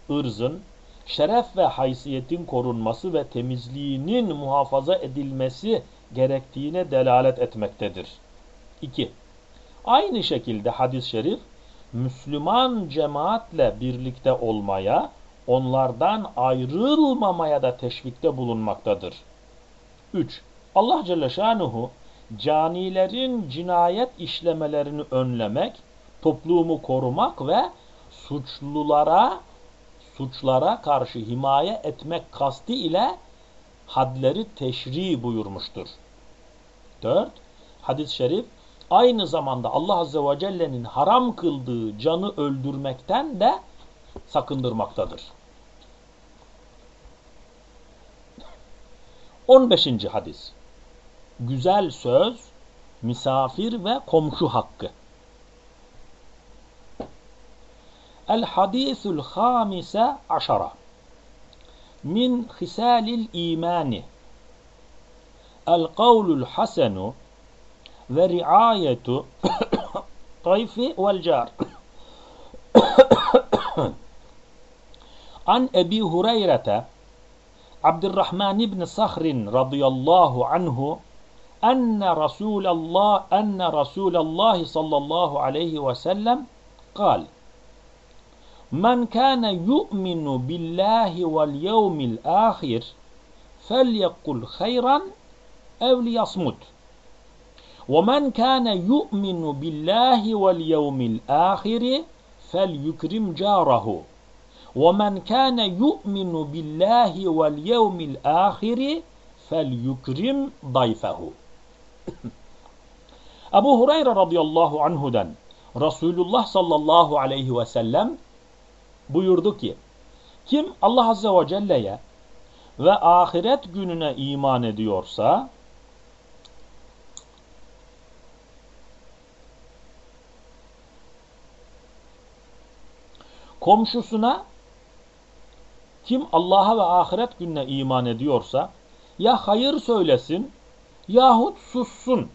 ırzın, şeref ve haysiyetin korunması ve temizliğinin muhafaza edilmesi gerektiğine delalet etmektedir. 2. Aynı şekilde hadis-i şerif, Müslüman cemaatle birlikte olmaya, onlardan ayrılmamaya da teşvikte bulunmaktadır. 3. Allah Celle Şanuhu canilerin cinayet işlemelerini önlemek, toplumu korumak ve suçlulara suçlara karşı himaye etmek kasti ile hadleri teşri buyurmuştur. 4. Hadis-i şerif aynı zamanda Allah Azze ve Celle'nin haram kıldığı canı öldürmekten de sakındırmaktadır. 15. hadis. Güzel söz, misafir ve komşu hakkı. El hadisul hamise aşara. Min hisalil imani. El kavlul hasenu ve riayetu tayfi vel car. An Ebi Hureyre'te Abdurrahman ibn Sahr radıyallahu anhu enne Resulallah enne Resulallah sallallahu aleyhi ve sellem قال من كان يؤمن بالله واليوم الآخر فليقل خيرا أو ليصمت. ومن كان يؤمن بالله واليوم الآخر فليكرم جاره. وَمَنْ كَانَ يُؤْمِنُ بِاللّٰهِ وَالْيَوْمِ الْآخِرِ فَلْيُكْرِمْ ضَيْفَهُ. Ebu Hureyre radıyallahu anhudan Resulullah sallallahu aleyhi ve sellem buyurdu ki kim Allah azze ve celle'ye ve ahiret gününe iman ediyorsa komşusuna kim Allah'a ve ahiret gününe iman ediyorsa ya hayır söylesin yahut sussun.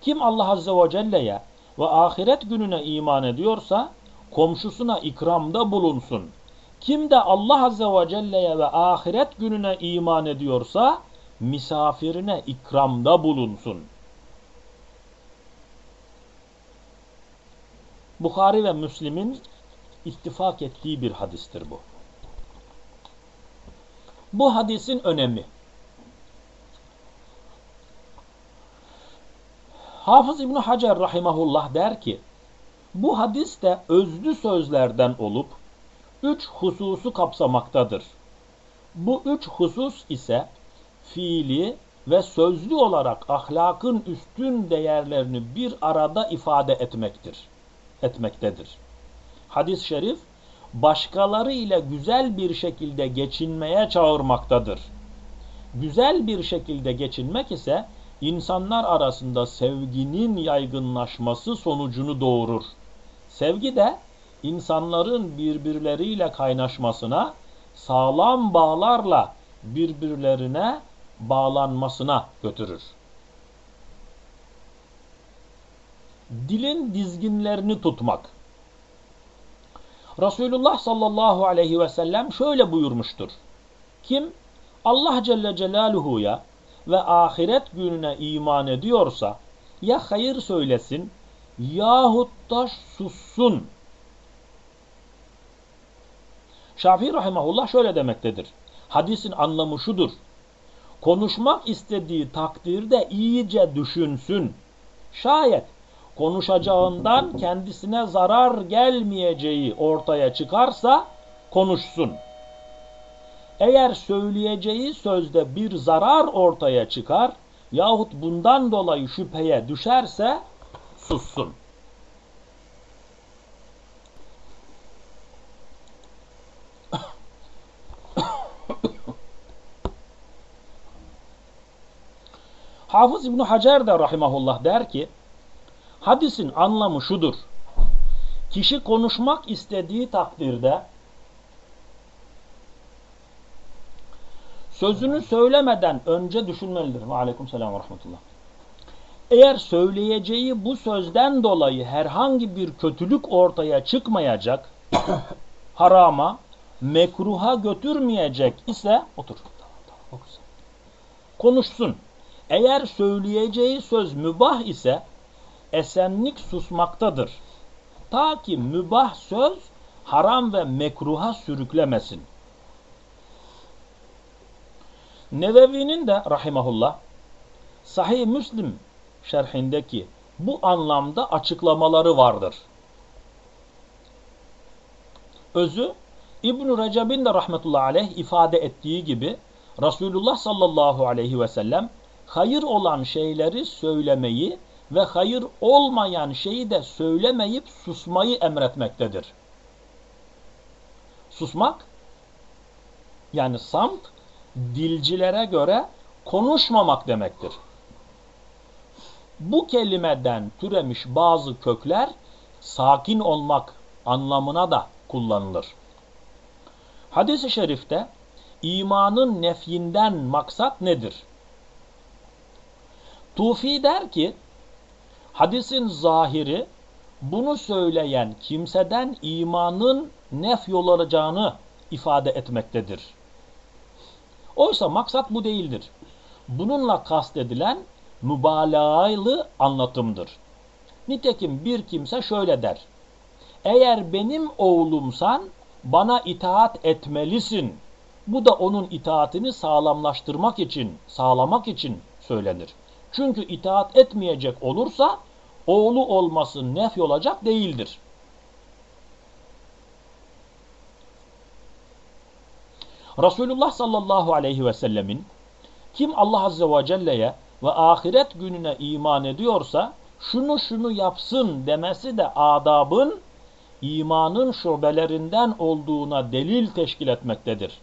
Kim Allah Azze ve Celle'ye ve ahiret gününe iman ediyorsa komşusuna ikramda bulunsun. Kim de Allah Azze ve Celle'ye ve ahiret gününe iman ediyorsa misafirine ikramda bulunsun. Bukhari ve Müslim'in ittifak ettiği bir hadistir bu. Bu hadisin önemi. Hafız İbn Hacer rahimahullah der ki bu hadis de özlü sözlerden olup üç hususu kapsamaktadır. Bu üç husus ise fiili ve sözlü olarak ahlakın üstün değerlerini bir arada ifade etmektir. Etmektedir. Hadis-i şerif başkaları ile güzel bir şekilde geçinmeye çağırmaktadır. Güzel bir şekilde geçinmek ise insanlar arasında sevginin yaygınlaşması sonucunu doğurur. Sevgi de insanların birbirleriyle kaynaşmasına, sağlam bağlarla birbirlerine bağlanmasına götürür. Dilin dizginlerini tutmak Resulullah sallallahu aleyhi ve sellem şöyle buyurmuştur. Kim Allah Celle Celaluhu'ya ve ahiret gününe iman ediyorsa ya hayır söylesin yahut da sussun. Şafii Rahimahullah şöyle demektedir. Hadisin anlamı şudur. Konuşmak istediği takdirde iyice düşünsün. Şayet konuşacağından kendisine zarar gelmeyeceği ortaya çıkarsa konuşsun. Eğer söyleyeceği sözde bir zarar ortaya çıkar yahut bundan dolayı şüpheye düşerse sussun. Hafız İbn Hacer de rahimahullah der ki hadisin anlamı şudur. Kişi konuşmak istediği takdirde sözünü söylemeden önce düşünmelidir. Ve aleyküm selam ve rahmetullah. Eğer söyleyeceği bu sözden dolayı herhangi bir kötülük ortaya çıkmayacak, harama, mekruha götürmeyecek ise otur. Konuşsun. Eğer söyleyeceği söz mübah ise esenlik susmaktadır. Ta ki mübah söz haram ve mekruha sürüklemesin. Nevevi'nin de rahimahullah Sahih Müslim şerhindeki bu anlamda açıklamaları vardır. Özü İbn-i Recep'in de rahmetullahi aleyh ifade ettiği gibi Resulullah sallallahu aleyhi ve sellem hayır olan şeyleri söylemeyi ve hayır olmayan şeyi de söylemeyip susmayı emretmektedir. Susmak yani samt dilcilere göre konuşmamak demektir. Bu kelimeden türemiş bazı kökler sakin olmak anlamına da kullanılır. Hadis-i şerifte imanın nefyinden maksat nedir? Tufi der ki hadisin zahiri bunu söyleyen kimseden imanın nef yol alacağını ifade etmektedir. Oysa maksat bu değildir. Bununla kastedilen mübalağalı anlatımdır. Nitekim bir kimse şöyle der. Eğer benim oğlumsan bana itaat etmelisin. Bu da onun itaatini sağlamlaştırmak için, sağlamak için söylenir. Çünkü itaat etmeyecek olursa oğlu olması nef olacak değildir. Resulullah sallallahu aleyhi ve sellemin kim Allah azze ve celle'ye ve ahiret gününe iman ediyorsa şunu şunu yapsın demesi de adabın imanın şubelerinden olduğuna delil teşkil etmektedir.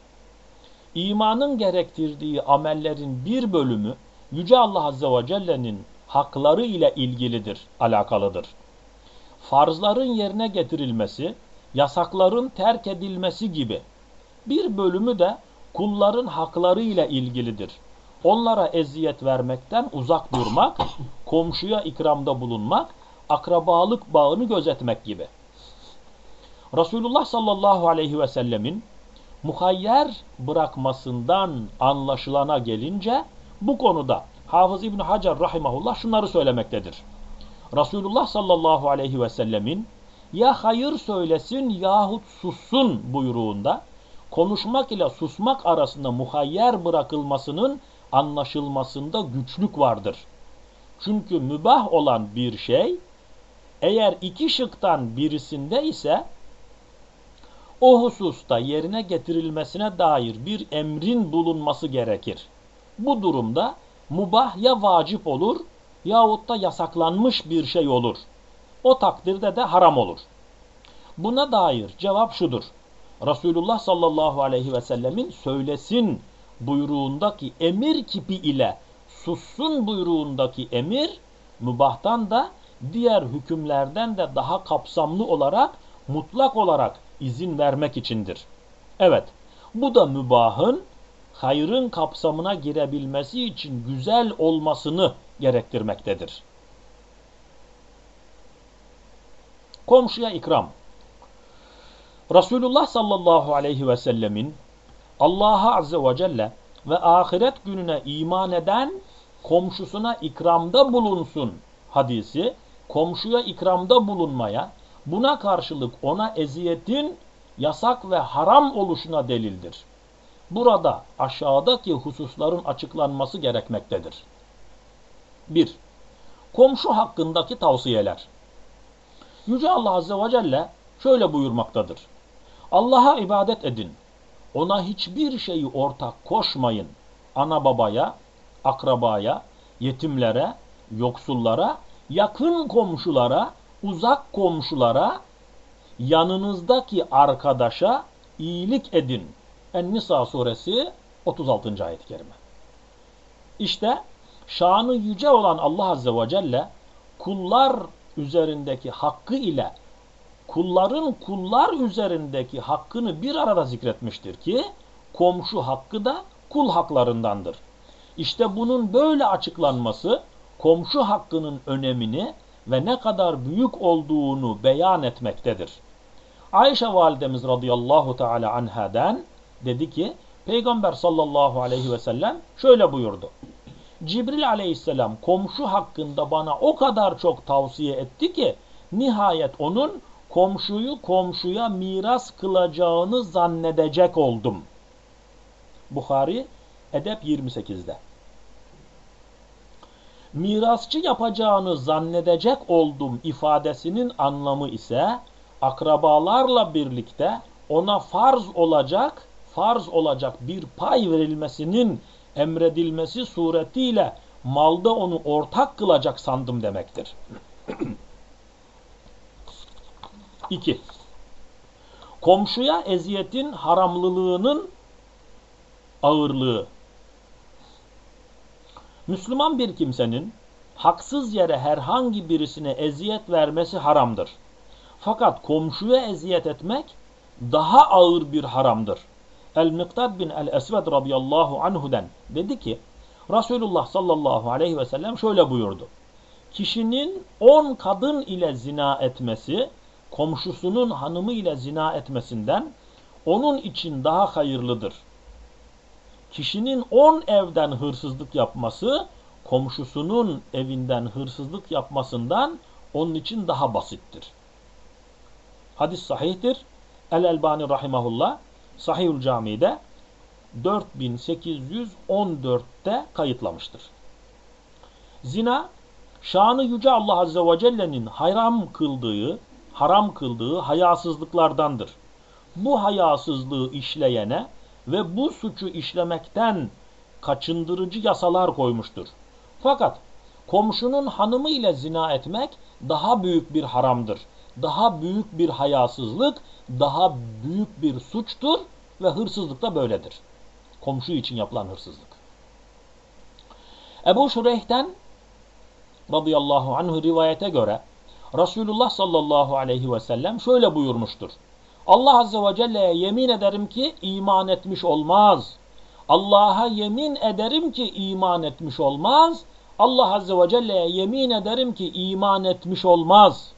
İmanın gerektirdiği amellerin bir bölümü Yüce Allah Azze ve Celle'nin hakları ile ilgilidir, alakalıdır. Farzların yerine getirilmesi, yasakların terk edilmesi gibi bir bölümü de kulların hakları ile ilgilidir. Onlara eziyet vermekten uzak durmak, komşuya ikramda bulunmak, akrabalık bağını gözetmek gibi. Resulullah sallallahu aleyhi ve sellemin muhayyer bırakmasından anlaşılana gelince bu konuda Hafız İbn Hacer rahimahullah şunları söylemektedir. Resulullah sallallahu aleyhi ve sellemin ya hayır söylesin yahut sussun buyruğunda konuşmak ile susmak arasında muhayyer bırakılmasının anlaşılmasında güçlük vardır. Çünkü mübah olan bir şey eğer iki şıktan birisinde ise o hususta yerine getirilmesine dair bir emrin bulunması gerekir. Bu durumda mubah ya vacip olur yahut da yasaklanmış bir şey olur. O takdirde de haram olur. Buna dair cevap şudur. Resulullah sallallahu aleyhi ve sellemin söylesin buyruğundaki emir kipi ile sussun buyruğundaki emir mübahtan da diğer hükümlerden de daha kapsamlı olarak mutlak olarak izin vermek içindir. Evet bu da mübahın hayrın kapsamına girebilmesi için güzel olmasını gerektirmektedir. Komşuya ikram Resulullah sallallahu aleyhi ve sellemin Allah'a azze ve celle ve ahiret gününe iman eden komşusuna ikramda bulunsun hadisi komşuya ikramda bulunmaya buna karşılık ona eziyetin yasak ve haram oluşuna delildir. Burada aşağıdaki hususların açıklanması gerekmektedir. 1. Komşu hakkındaki tavsiyeler. Yüce Allah Azze ve Celle şöyle buyurmaktadır. Allah'a ibadet edin. Ona hiçbir şeyi ortak koşmayın. Ana babaya, akrabaya, yetimlere, yoksullara, yakın komşulara, uzak komşulara, yanınızdaki arkadaşa iyilik edin. En-Nisa suresi 36. ayet-i kerime. İşte şanı yüce olan Allah Azze ve Celle kullar üzerindeki hakkı ile kulların kullar üzerindeki hakkını bir arada zikretmiştir ki komşu hakkı da kul haklarındandır. İşte bunun böyle açıklanması komşu hakkının önemini ve ne kadar büyük olduğunu beyan etmektedir. Ayşe validemiz radıyallahu teala anhaden dedi ki Peygamber sallallahu aleyhi ve sellem şöyle buyurdu. Cibril aleyhisselam komşu hakkında bana o kadar çok tavsiye etti ki nihayet onun komşuyu komşuya miras kılacağını zannedecek oldum. Bukhari Edep 28'de. Mirasçı yapacağını zannedecek oldum ifadesinin anlamı ise akrabalarla birlikte ona farz olacak, farz olacak bir pay verilmesinin emredilmesi suretiyle malda onu ortak kılacak sandım demektir. 2. Komşuya eziyetin haramlılığının ağırlığı. Müslüman bir kimsenin haksız yere herhangi birisine eziyet vermesi haramdır. Fakat komşuya eziyet etmek daha ağır bir haramdır. El-Miktad bin el-Esved radıyallahu anhu'den dedi ki Resulullah sallallahu aleyhi ve sellem şöyle buyurdu. Kişinin on kadın ile zina etmesi komşusunun hanımı ile zina etmesinden onun için daha hayırlıdır. Kişinin on evden hırsızlık yapması komşusunun evinden hırsızlık yapmasından onun için daha basittir. Hadis sahihtir. El-Elbani rahimahullah Sahihül Cami'de 4814'te kayıtlamıştır. Zina, şanı yüce Allah Azze ve Celle'nin hayram kıldığı, haram kıldığı hayasızlıklardandır. Bu hayasızlığı işleyene ve bu suçu işlemekten kaçındırıcı yasalar koymuştur. Fakat komşunun hanımı ile zina etmek daha büyük bir haramdır daha büyük bir hayasızlık, daha büyük bir suçtur ve hırsızlık da böyledir. Komşu için yapılan hırsızlık. Ebu Şureyh'ten radıyallahu anh rivayete göre Resulullah sallallahu aleyhi ve sellem şöyle buyurmuştur. Allah azze ve celle'ye yemin ederim ki iman etmiş olmaz. Allah'a yemin ederim ki iman etmiş olmaz. Allah azze ve celle'ye yemin ederim ki iman etmiş olmaz.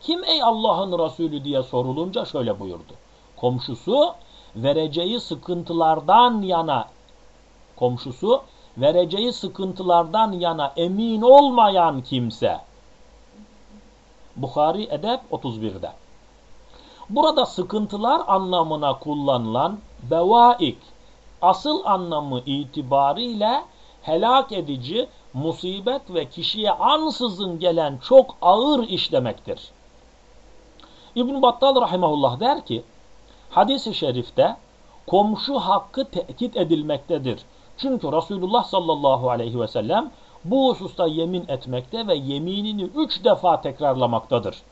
Kim ey Allah'ın Resulü diye sorulunca şöyle buyurdu. Komşusu vereceği sıkıntılardan yana komşusu vereceği sıkıntılardan yana emin olmayan kimse. Bukhari Edep 31'de. Burada sıkıntılar anlamına kullanılan bevaik asıl anlamı itibariyle helak edici, musibet ve kişiye ansızın gelen çok ağır iş demektir. İbn Battal rahimahullah der ki hadis-i şerifte komşu hakkı tehdit edilmektedir. Çünkü Resulullah sallallahu aleyhi ve sellem bu hususta yemin etmekte ve yeminini üç defa tekrarlamaktadır.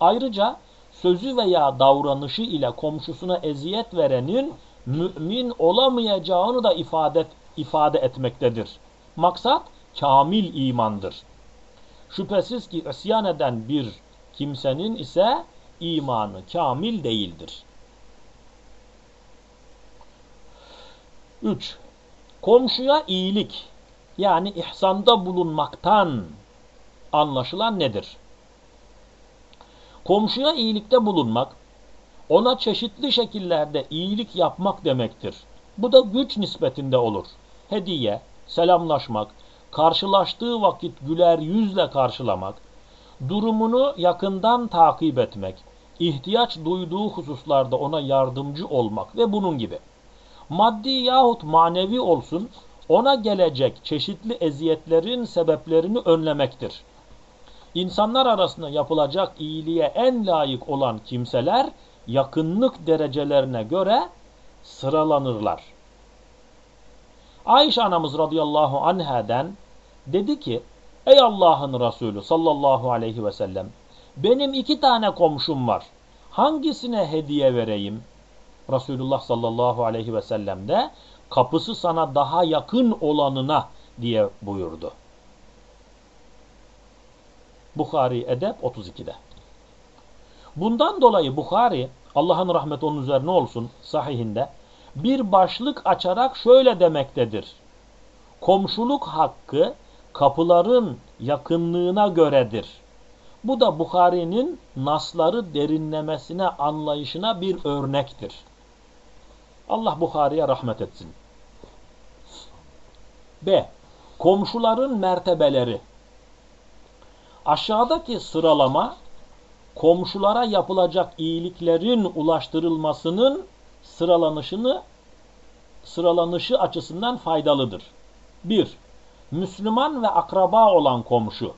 Ayrıca sözü veya davranışı ile komşusuna eziyet verenin mümin olamayacağını da ifade, ifade etmektedir. Maksat kamil imandır. Şüphesiz ki isyan eden bir kimsenin ise imanı kamil değildir. 3. Komşuya iyilik yani ihsanda bulunmaktan anlaşılan nedir? Komşuya iyilikte bulunmak, ona çeşitli şekillerde iyilik yapmak demektir. Bu da güç nispetinde olur. Hediye, selamlaşmak, karşılaştığı vakit güler yüzle karşılamak, durumunu yakından takip etmek, ihtiyaç duyduğu hususlarda ona yardımcı olmak ve bunun gibi. Maddi yahut manevi olsun ona gelecek çeşitli eziyetlerin sebeplerini önlemektir. İnsanlar arasında yapılacak iyiliğe en layık olan kimseler yakınlık derecelerine göre sıralanırlar. Ayşe anamız radıyallahu anhaden dedi ki Ey Allah'ın Resulü sallallahu aleyhi ve sellem benim iki tane komşum var. Hangisine hediye vereyim? Resulullah sallallahu aleyhi ve sellem de kapısı sana daha yakın olanına diye buyurdu. Bukhari Edep 32'de. Bundan dolayı Bukhari Allah'ın rahmeti onun üzerine olsun sahihinde bir başlık açarak şöyle demektedir. Komşuluk hakkı kapıların yakınlığına göredir. Bu da Bukhari'nin nasları derinlemesine anlayışına bir örnektir. Allah Bukhari'ye rahmet etsin. B. Komşuların mertebeleri. Aşağıdaki sıralama komşulara yapılacak iyiliklerin ulaştırılmasının sıralanışını sıralanışı açısından faydalıdır. 1. Müslüman ve akraba olan komşu.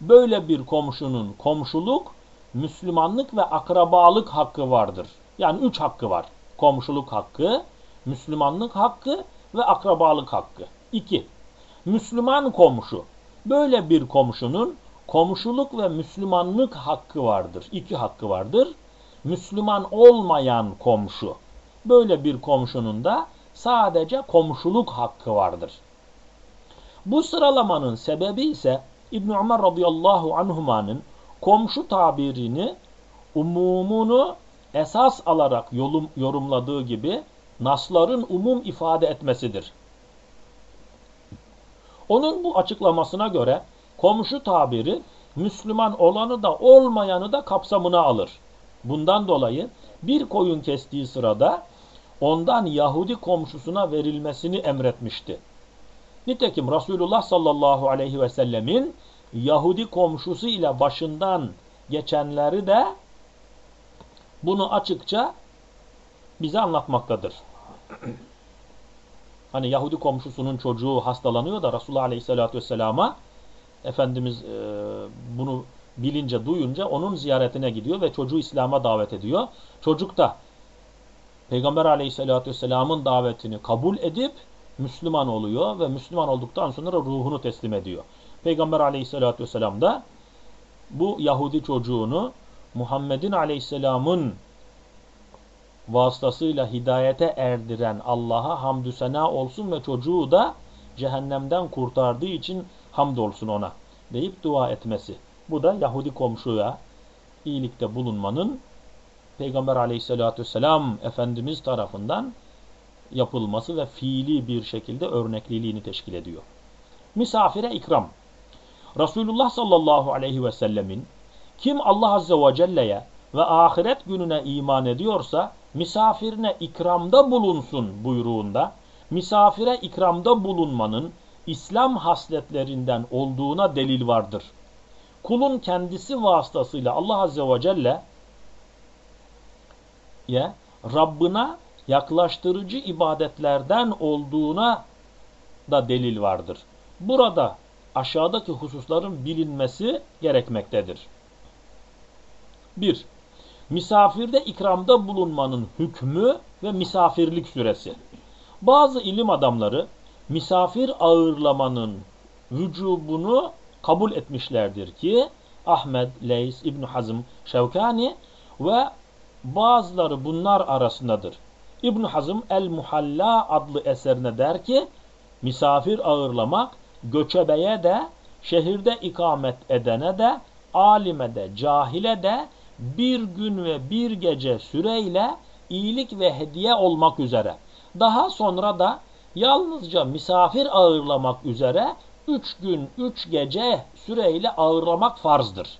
Böyle bir komşunun komşuluk, Müslümanlık ve akrabalık hakkı vardır. Yani üç hakkı var. Komşuluk hakkı, Müslümanlık hakkı ve akrabalık hakkı. 2. Müslüman komşu. Böyle bir komşunun komşuluk ve Müslümanlık hakkı vardır. İki hakkı vardır. Müslüman olmayan komşu. Böyle bir komşunun da sadece komşuluk hakkı vardır. Bu sıralamanın sebebi ise İbn Ömer radıyallahu anhumanın komşu tabirini umumunu esas alarak yorumladığı gibi nasların umum ifade etmesidir. Onun bu açıklamasına göre komşu tabiri Müslüman olanı da olmayanı da kapsamına alır. Bundan dolayı bir koyun kestiği sırada ondan Yahudi komşusuna verilmesini emretmişti. Nitekim Resulullah sallallahu aleyhi ve sellemin Yahudi komşusu ile başından geçenleri de bunu açıkça bize anlatmaktadır. Hani Yahudi komşusunun çocuğu hastalanıyor da Resulullah aleyhissalatü vesselama Efendimiz e, bunu bilince, duyunca onun ziyaretine gidiyor ve çocuğu İslam'a davet ediyor. Çocuk da Peygamber aleyhissalatü vesselamın davetini kabul edip Müslüman oluyor ve Müslüman olduktan sonra ruhunu teslim ediyor. Peygamber aleyhissalatü vesselam da bu Yahudi çocuğunu Muhammed'in aleyhisselamın vasıtasıyla hidayete erdiren Allah'a hamdü sena olsun ve çocuğu da cehennemden kurtardığı için hamdolsun ona deyip dua etmesi. Bu da Yahudi komşuya iyilikte bulunmanın Peygamber aleyhissalatü vesselam Efendimiz tarafından yapılması ve fiili bir şekilde örnekliliğini teşkil ediyor. Misafire ikram. Resulullah sallallahu aleyhi ve sellemin kim Allah azze ve celle'ye ve ahiret gününe iman ediyorsa misafirine ikramda bulunsun buyruğunda misafire ikramda bulunmanın İslam hasletlerinden olduğuna delil vardır. Kulun kendisi vasıtasıyla Allah azze ve celle ya Rabbına yaklaştırıcı ibadetlerden olduğuna da delil vardır. Burada aşağıdaki hususların bilinmesi gerekmektedir. 1. Misafirde ikramda bulunmanın hükmü ve misafirlik süresi. Bazı ilim adamları misafir ağırlamanın vücubunu kabul etmişlerdir ki Ahmed, Leys, İbn Hazm, Şevkani ve bazıları bunlar arasındadır. İbn Hazm El-Muhalla adlı eserine der ki misafir ağırlamak göçebeye de şehirde ikamet edene de alime de cahile de bir gün ve bir gece süreyle iyilik ve hediye olmak üzere. Daha sonra da yalnızca misafir ağırlamak üzere üç gün üç gece süreyle ağırlamak farzdır.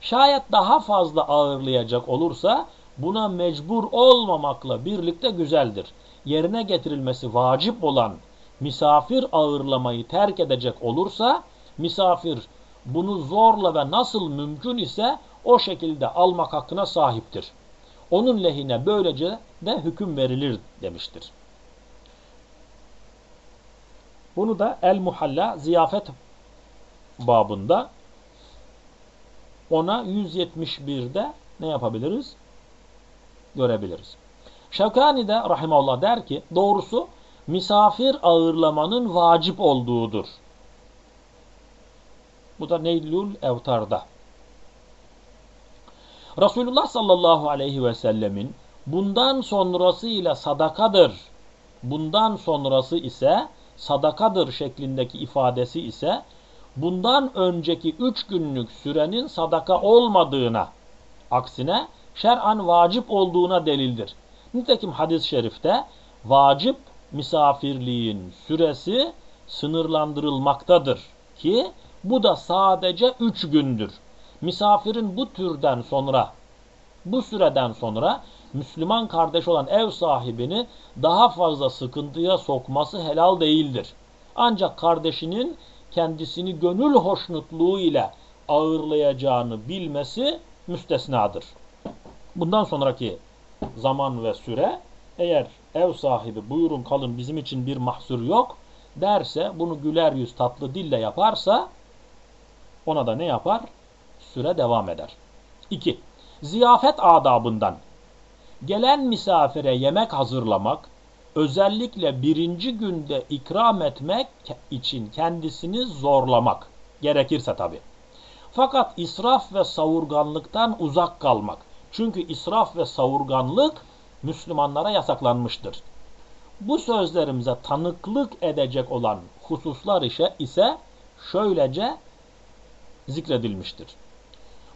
Şayet daha fazla ağırlayacak olursa buna mecbur olmamakla birlikte güzeldir. Yerine getirilmesi vacip olan misafir ağırlamayı terk edecek olursa misafir bunu zorla ve nasıl mümkün ise o şekilde almak hakkına sahiptir. Onun lehine böylece de hüküm verilir demiştir. Bunu da El Muhalla ziyafet babında ona 171'de ne yapabiliriz? Görebiliriz. Şevkani de rahimallah der ki doğrusu misafir ağırlamanın vacip olduğudur. Bu da Neylül Evtar'da. Resulullah sallallahu aleyhi ve sellemin bundan sonrası ile sadakadır, bundan sonrası ise sadakadır şeklindeki ifadesi ise bundan önceki üç günlük sürenin sadaka olmadığına, aksine şer'an vacip olduğuna delildir. Nitekim hadis-i şerifte vacip misafirliğin süresi sınırlandırılmaktadır ki bu da sadece üç gündür. Misafirin bu türden sonra, bu süreden sonra Müslüman kardeş olan ev sahibini daha fazla sıkıntıya sokması helal değildir. Ancak kardeşinin kendisini gönül hoşnutluğu ile ağırlayacağını bilmesi müstesnadır. Bundan sonraki zaman ve süre eğer ev sahibi buyurun kalın bizim için bir mahsur yok derse bunu güler yüz tatlı dille yaparsa ona da ne yapar? Süre devam eder. 2. Ziyafet adabından gelen misafire yemek hazırlamak, özellikle birinci günde ikram etmek için kendisini zorlamak. Gerekirse tabi. Fakat israf ve savurganlıktan uzak kalmak. Çünkü israf ve savurganlık Müslümanlara yasaklanmıştır. Bu sözlerimize tanıklık edecek olan hususlar ise, şöylece zikredilmiştir.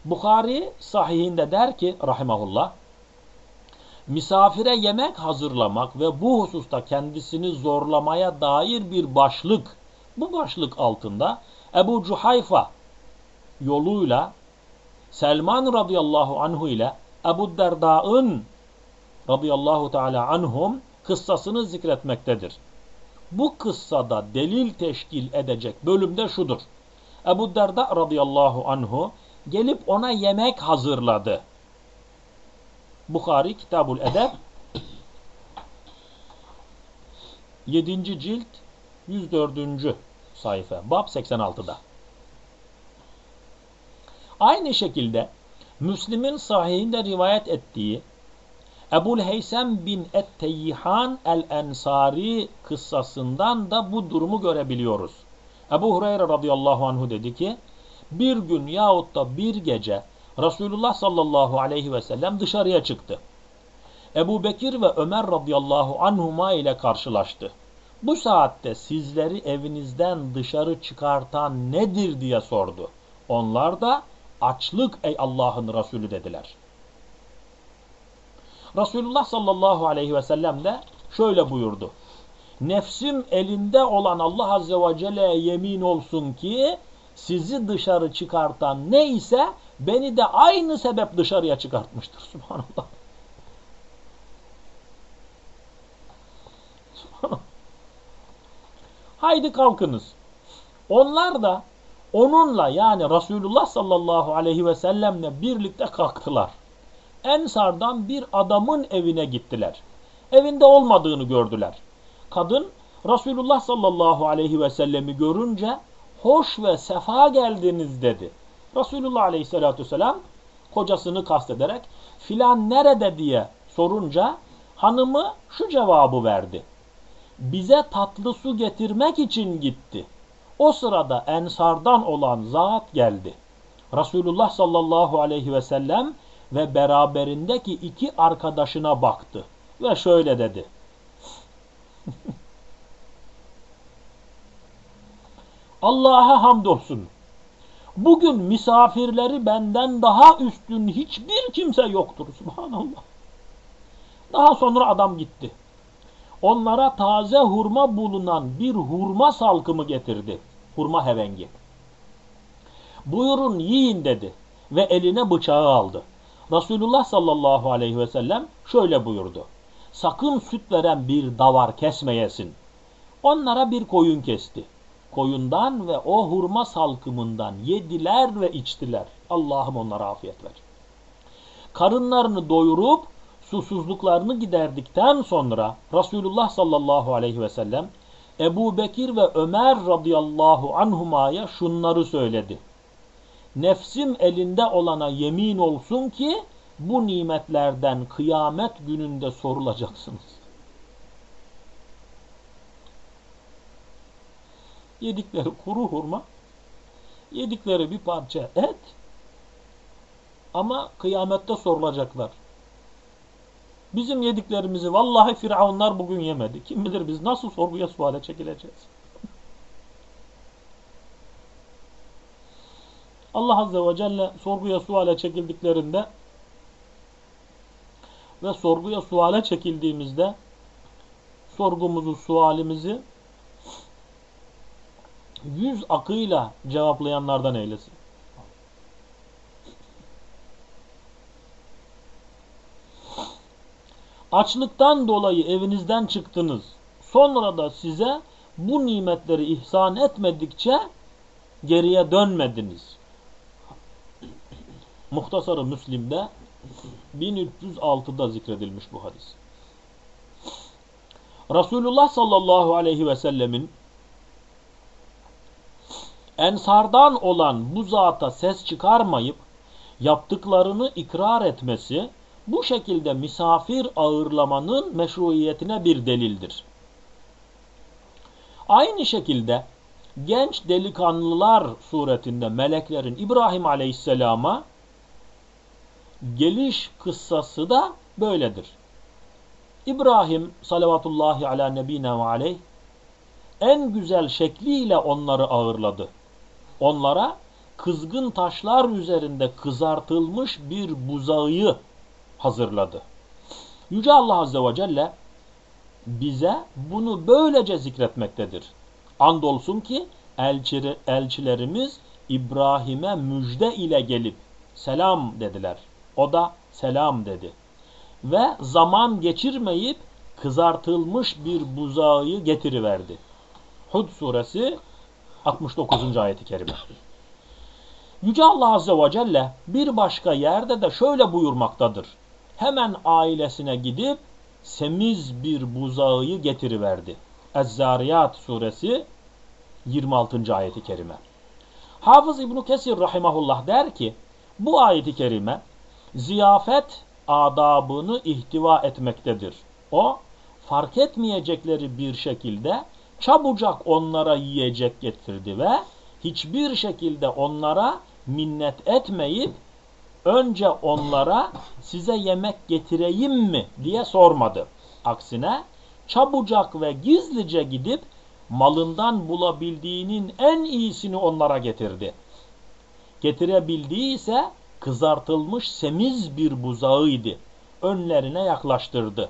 Bukhari sahihinde der ki rahimahullah misafire yemek hazırlamak ve bu hususta kendisini zorlamaya dair bir başlık bu başlık altında Ebu Cuhayfa yoluyla Selman radıyallahu anhu ile Ebu Derda'ın radıyallahu teala anhum kıssasını zikretmektedir. Bu kıssada delil teşkil edecek bölümde şudur. Ebu Derda radıyallahu anhu gelip ona yemek hazırladı. Bukhari Kitabul Edeb 7. cilt 104. sayfa bab 86'da. Aynı şekilde Müslim'in sahihinde rivayet ettiği Ebul Heysem bin Et-Teyyihan el-Ensari kıssasından da bu durumu görebiliyoruz. Ebu Hureyre radıyallahu anhu dedi ki bir gün yahut da bir gece Resulullah sallallahu aleyhi ve sellem dışarıya çıktı. Ebu Bekir ve Ömer radıyallahu anhuma ile karşılaştı. Bu saatte sizleri evinizden dışarı çıkartan nedir diye sordu. Onlar da açlık ey Allah'ın Resulü dediler. Resulullah sallallahu aleyhi ve sellem de şöyle buyurdu. Nefsim elinde olan Allah azze ve celle'ye yemin olsun ki sizi dışarı çıkartan ne ise beni de aynı sebep dışarıya çıkartmıştır. Subhanallah. Subhanallah. Haydi kalkınız. Onlar da onunla yani Resulullah sallallahu aleyhi ve sellemle birlikte kalktılar. Ensardan bir adamın evine gittiler. Evinde olmadığını gördüler. Kadın Resulullah sallallahu aleyhi ve sellemi görünce hoş ve sefa geldiniz dedi. Resulullah aleyhissalatü vesselam kocasını kastederek filan nerede diye sorunca hanımı şu cevabı verdi. Bize tatlı su getirmek için gitti. O sırada ensardan olan zat geldi. Resulullah sallallahu aleyhi ve sellem ve beraberindeki iki arkadaşına baktı ve şöyle dedi. Allah'a hamdolsun. Bugün misafirleri benden daha üstün hiçbir kimse yoktur. Subhanallah. Daha sonra adam gitti. Onlara taze hurma bulunan bir hurma salkımı getirdi. Hurma hevengi. Buyurun yiyin dedi ve eline bıçağı aldı. Resulullah sallallahu aleyhi ve sellem şöyle buyurdu. Sakın süt veren bir davar kesmeyesin. Onlara bir koyun kesti koyundan ve o hurma salkımından yediler ve içtiler. Allah'ım onlara afiyet ver. Karınlarını Ebu Bekir ve Ömer radıyallahu anhumaya şunları söyledi. Nefsim elinde olana yemin olsun ki bu nimetlerden kıyamet gününde sorulacaksınız. Yedikleri kuru hurma, yedikleri bir parça et ama kıyamette sorulacaklar. Bizim yediklerimizi vallahi firavunlar bugün yemedi. Kim bilir biz nasıl sorguya suale çekileceğiz. Allah Azze ve Celle sorguya suale çekildiklerinde ve sorguya suale çekildiğimizde sorgumuzu, sualimizi yüz akıyla cevaplayanlardan eylesin. Açlıktan dolayı evinizden çıktınız. Sonra da size bu nimetleri ihsan etmedikçe geriye dönmediniz. Muhtasarı Müslim'de 1306'da zikredilmiş bu hadis. Resulullah sallallahu aleyhi ve sellemin ensardan olan bu zata ses çıkarmayıp yaptıklarını ikrar etmesi bu şekilde misafir ağırlamanın meşruiyetine bir delildir. Aynı şekilde genç delikanlılar suretinde meleklerin İbrahim Aleyhisselam'a geliş kıssası da böyledir. İbrahim salavatullahi ala nebine ve aleyh en güzel şekliyle onları ağırladı. Onlara kızgın taşlar üzerinde kızartılmış bir buzağı hazırladı. Yüce Allah Azze ve Celle bize bunu böylece zikretmektedir. Andolsun ki elçi, elçilerimiz İbrahim'e müjde ile gelip selam dediler. O da selam dedi. Ve zaman geçirmeyip kızartılmış bir buzağı getiriverdi. Hud suresi 69. ayeti kerime. Yüce Allah Azze ve Celle bir başka yerde de şöyle buyurmaktadır. Hemen ailesine gidip semiz bir buzağı getiriverdi. Ez-Zariyat suresi 26. ayeti kerime. Hafız İbn Kesir rahimahullah der ki bu ayeti kerime ziyafet adabını ihtiva etmektedir. O fark etmeyecekleri bir şekilde çabucak onlara yiyecek getirdi ve hiçbir şekilde onlara minnet etmeyip önce onlara size yemek getireyim mi diye sormadı. Aksine çabucak ve gizlice gidip malından bulabildiğinin en iyisini onlara getirdi. Getirebildiği ise kızartılmış semiz bir buzağıydı. Önlerine yaklaştırdı.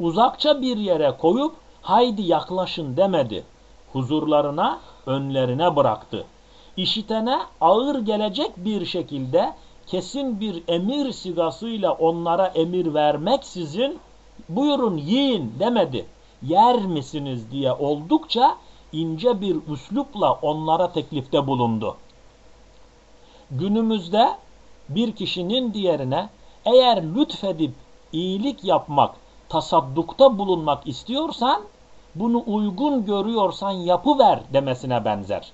Uzakça bir yere koyup haydi yaklaşın demedi. Huzurlarına, önlerine bıraktı. İşitene ağır gelecek bir şekilde kesin bir emir sigasıyla onlara emir vermeksizin buyurun yiyin demedi. Yer misiniz diye oldukça ince bir üslupla onlara teklifte bulundu. Günümüzde bir kişinin diğerine eğer lütfedip iyilik yapmak, tasaddukta bulunmak istiyorsan bunu uygun görüyorsan yapıver demesine benzer.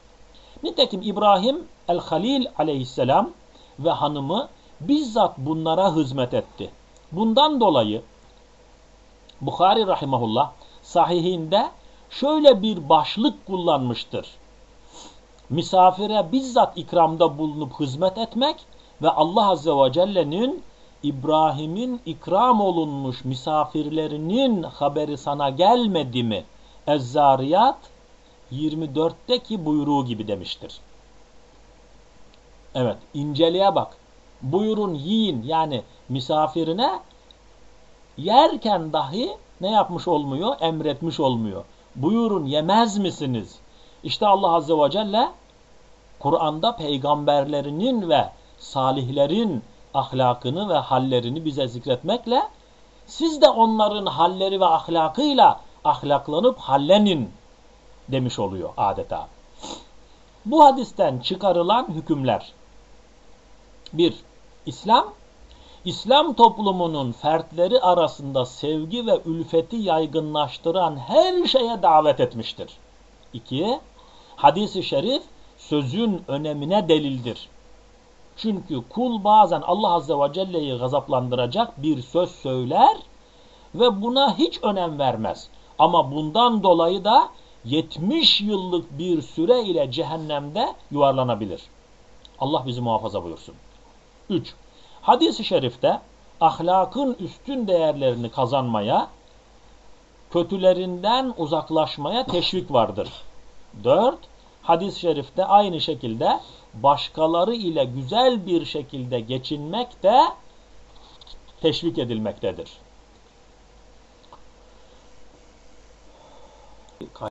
Nitekim İbrahim el-Halil aleyhisselam ve hanımı bizzat bunlara hizmet etti. Bundan dolayı Bukhari rahimahullah sahihinde şöyle bir başlık kullanmıştır. Misafire bizzat ikramda bulunup hizmet etmek ve Allah Azze ve Celle'nin İbrahim'in ikram olunmuş misafirlerinin haberi sana gelmedi mi? Ezzariyat 24'teki buyruğu gibi demiştir. Evet inceliğe bak. Buyurun yiyin yani misafirine yerken dahi ne yapmış olmuyor? Emretmiş olmuyor. Buyurun yemez misiniz? İşte Allah Azze ve Celle Kur'an'da peygamberlerinin ve salihlerin ahlakını ve hallerini bize zikretmekle siz de onların halleri ve ahlakıyla ahlaklanıp hallenin demiş oluyor adeta. Bu hadisten çıkarılan hükümler 1. İslam İslam toplumunun fertleri arasında sevgi ve ülfeti yaygınlaştıran her şeye davet etmiştir. 2. Hadis-i şerif sözün önemine delildir. Çünkü kul bazen Allah Azze ve Celle'yi gazaplandıracak bir söz söyler ve buna hiç önem vermez. Ama bundan dolayı da 70 yıllık bir süre ile cehennemde yuvarlanabilir. Allah bizi muhafaza buyursun. 3. Hadis-i şerifte ahlakın üstün değerlerini kazanmaya, kötülerinden uzaklaşmaya teşvik vardır. 4. Hadis-i şerifte aynı şekilde başkaları ile güzel bir şekilde geçinmek de teşvik edilmektedir.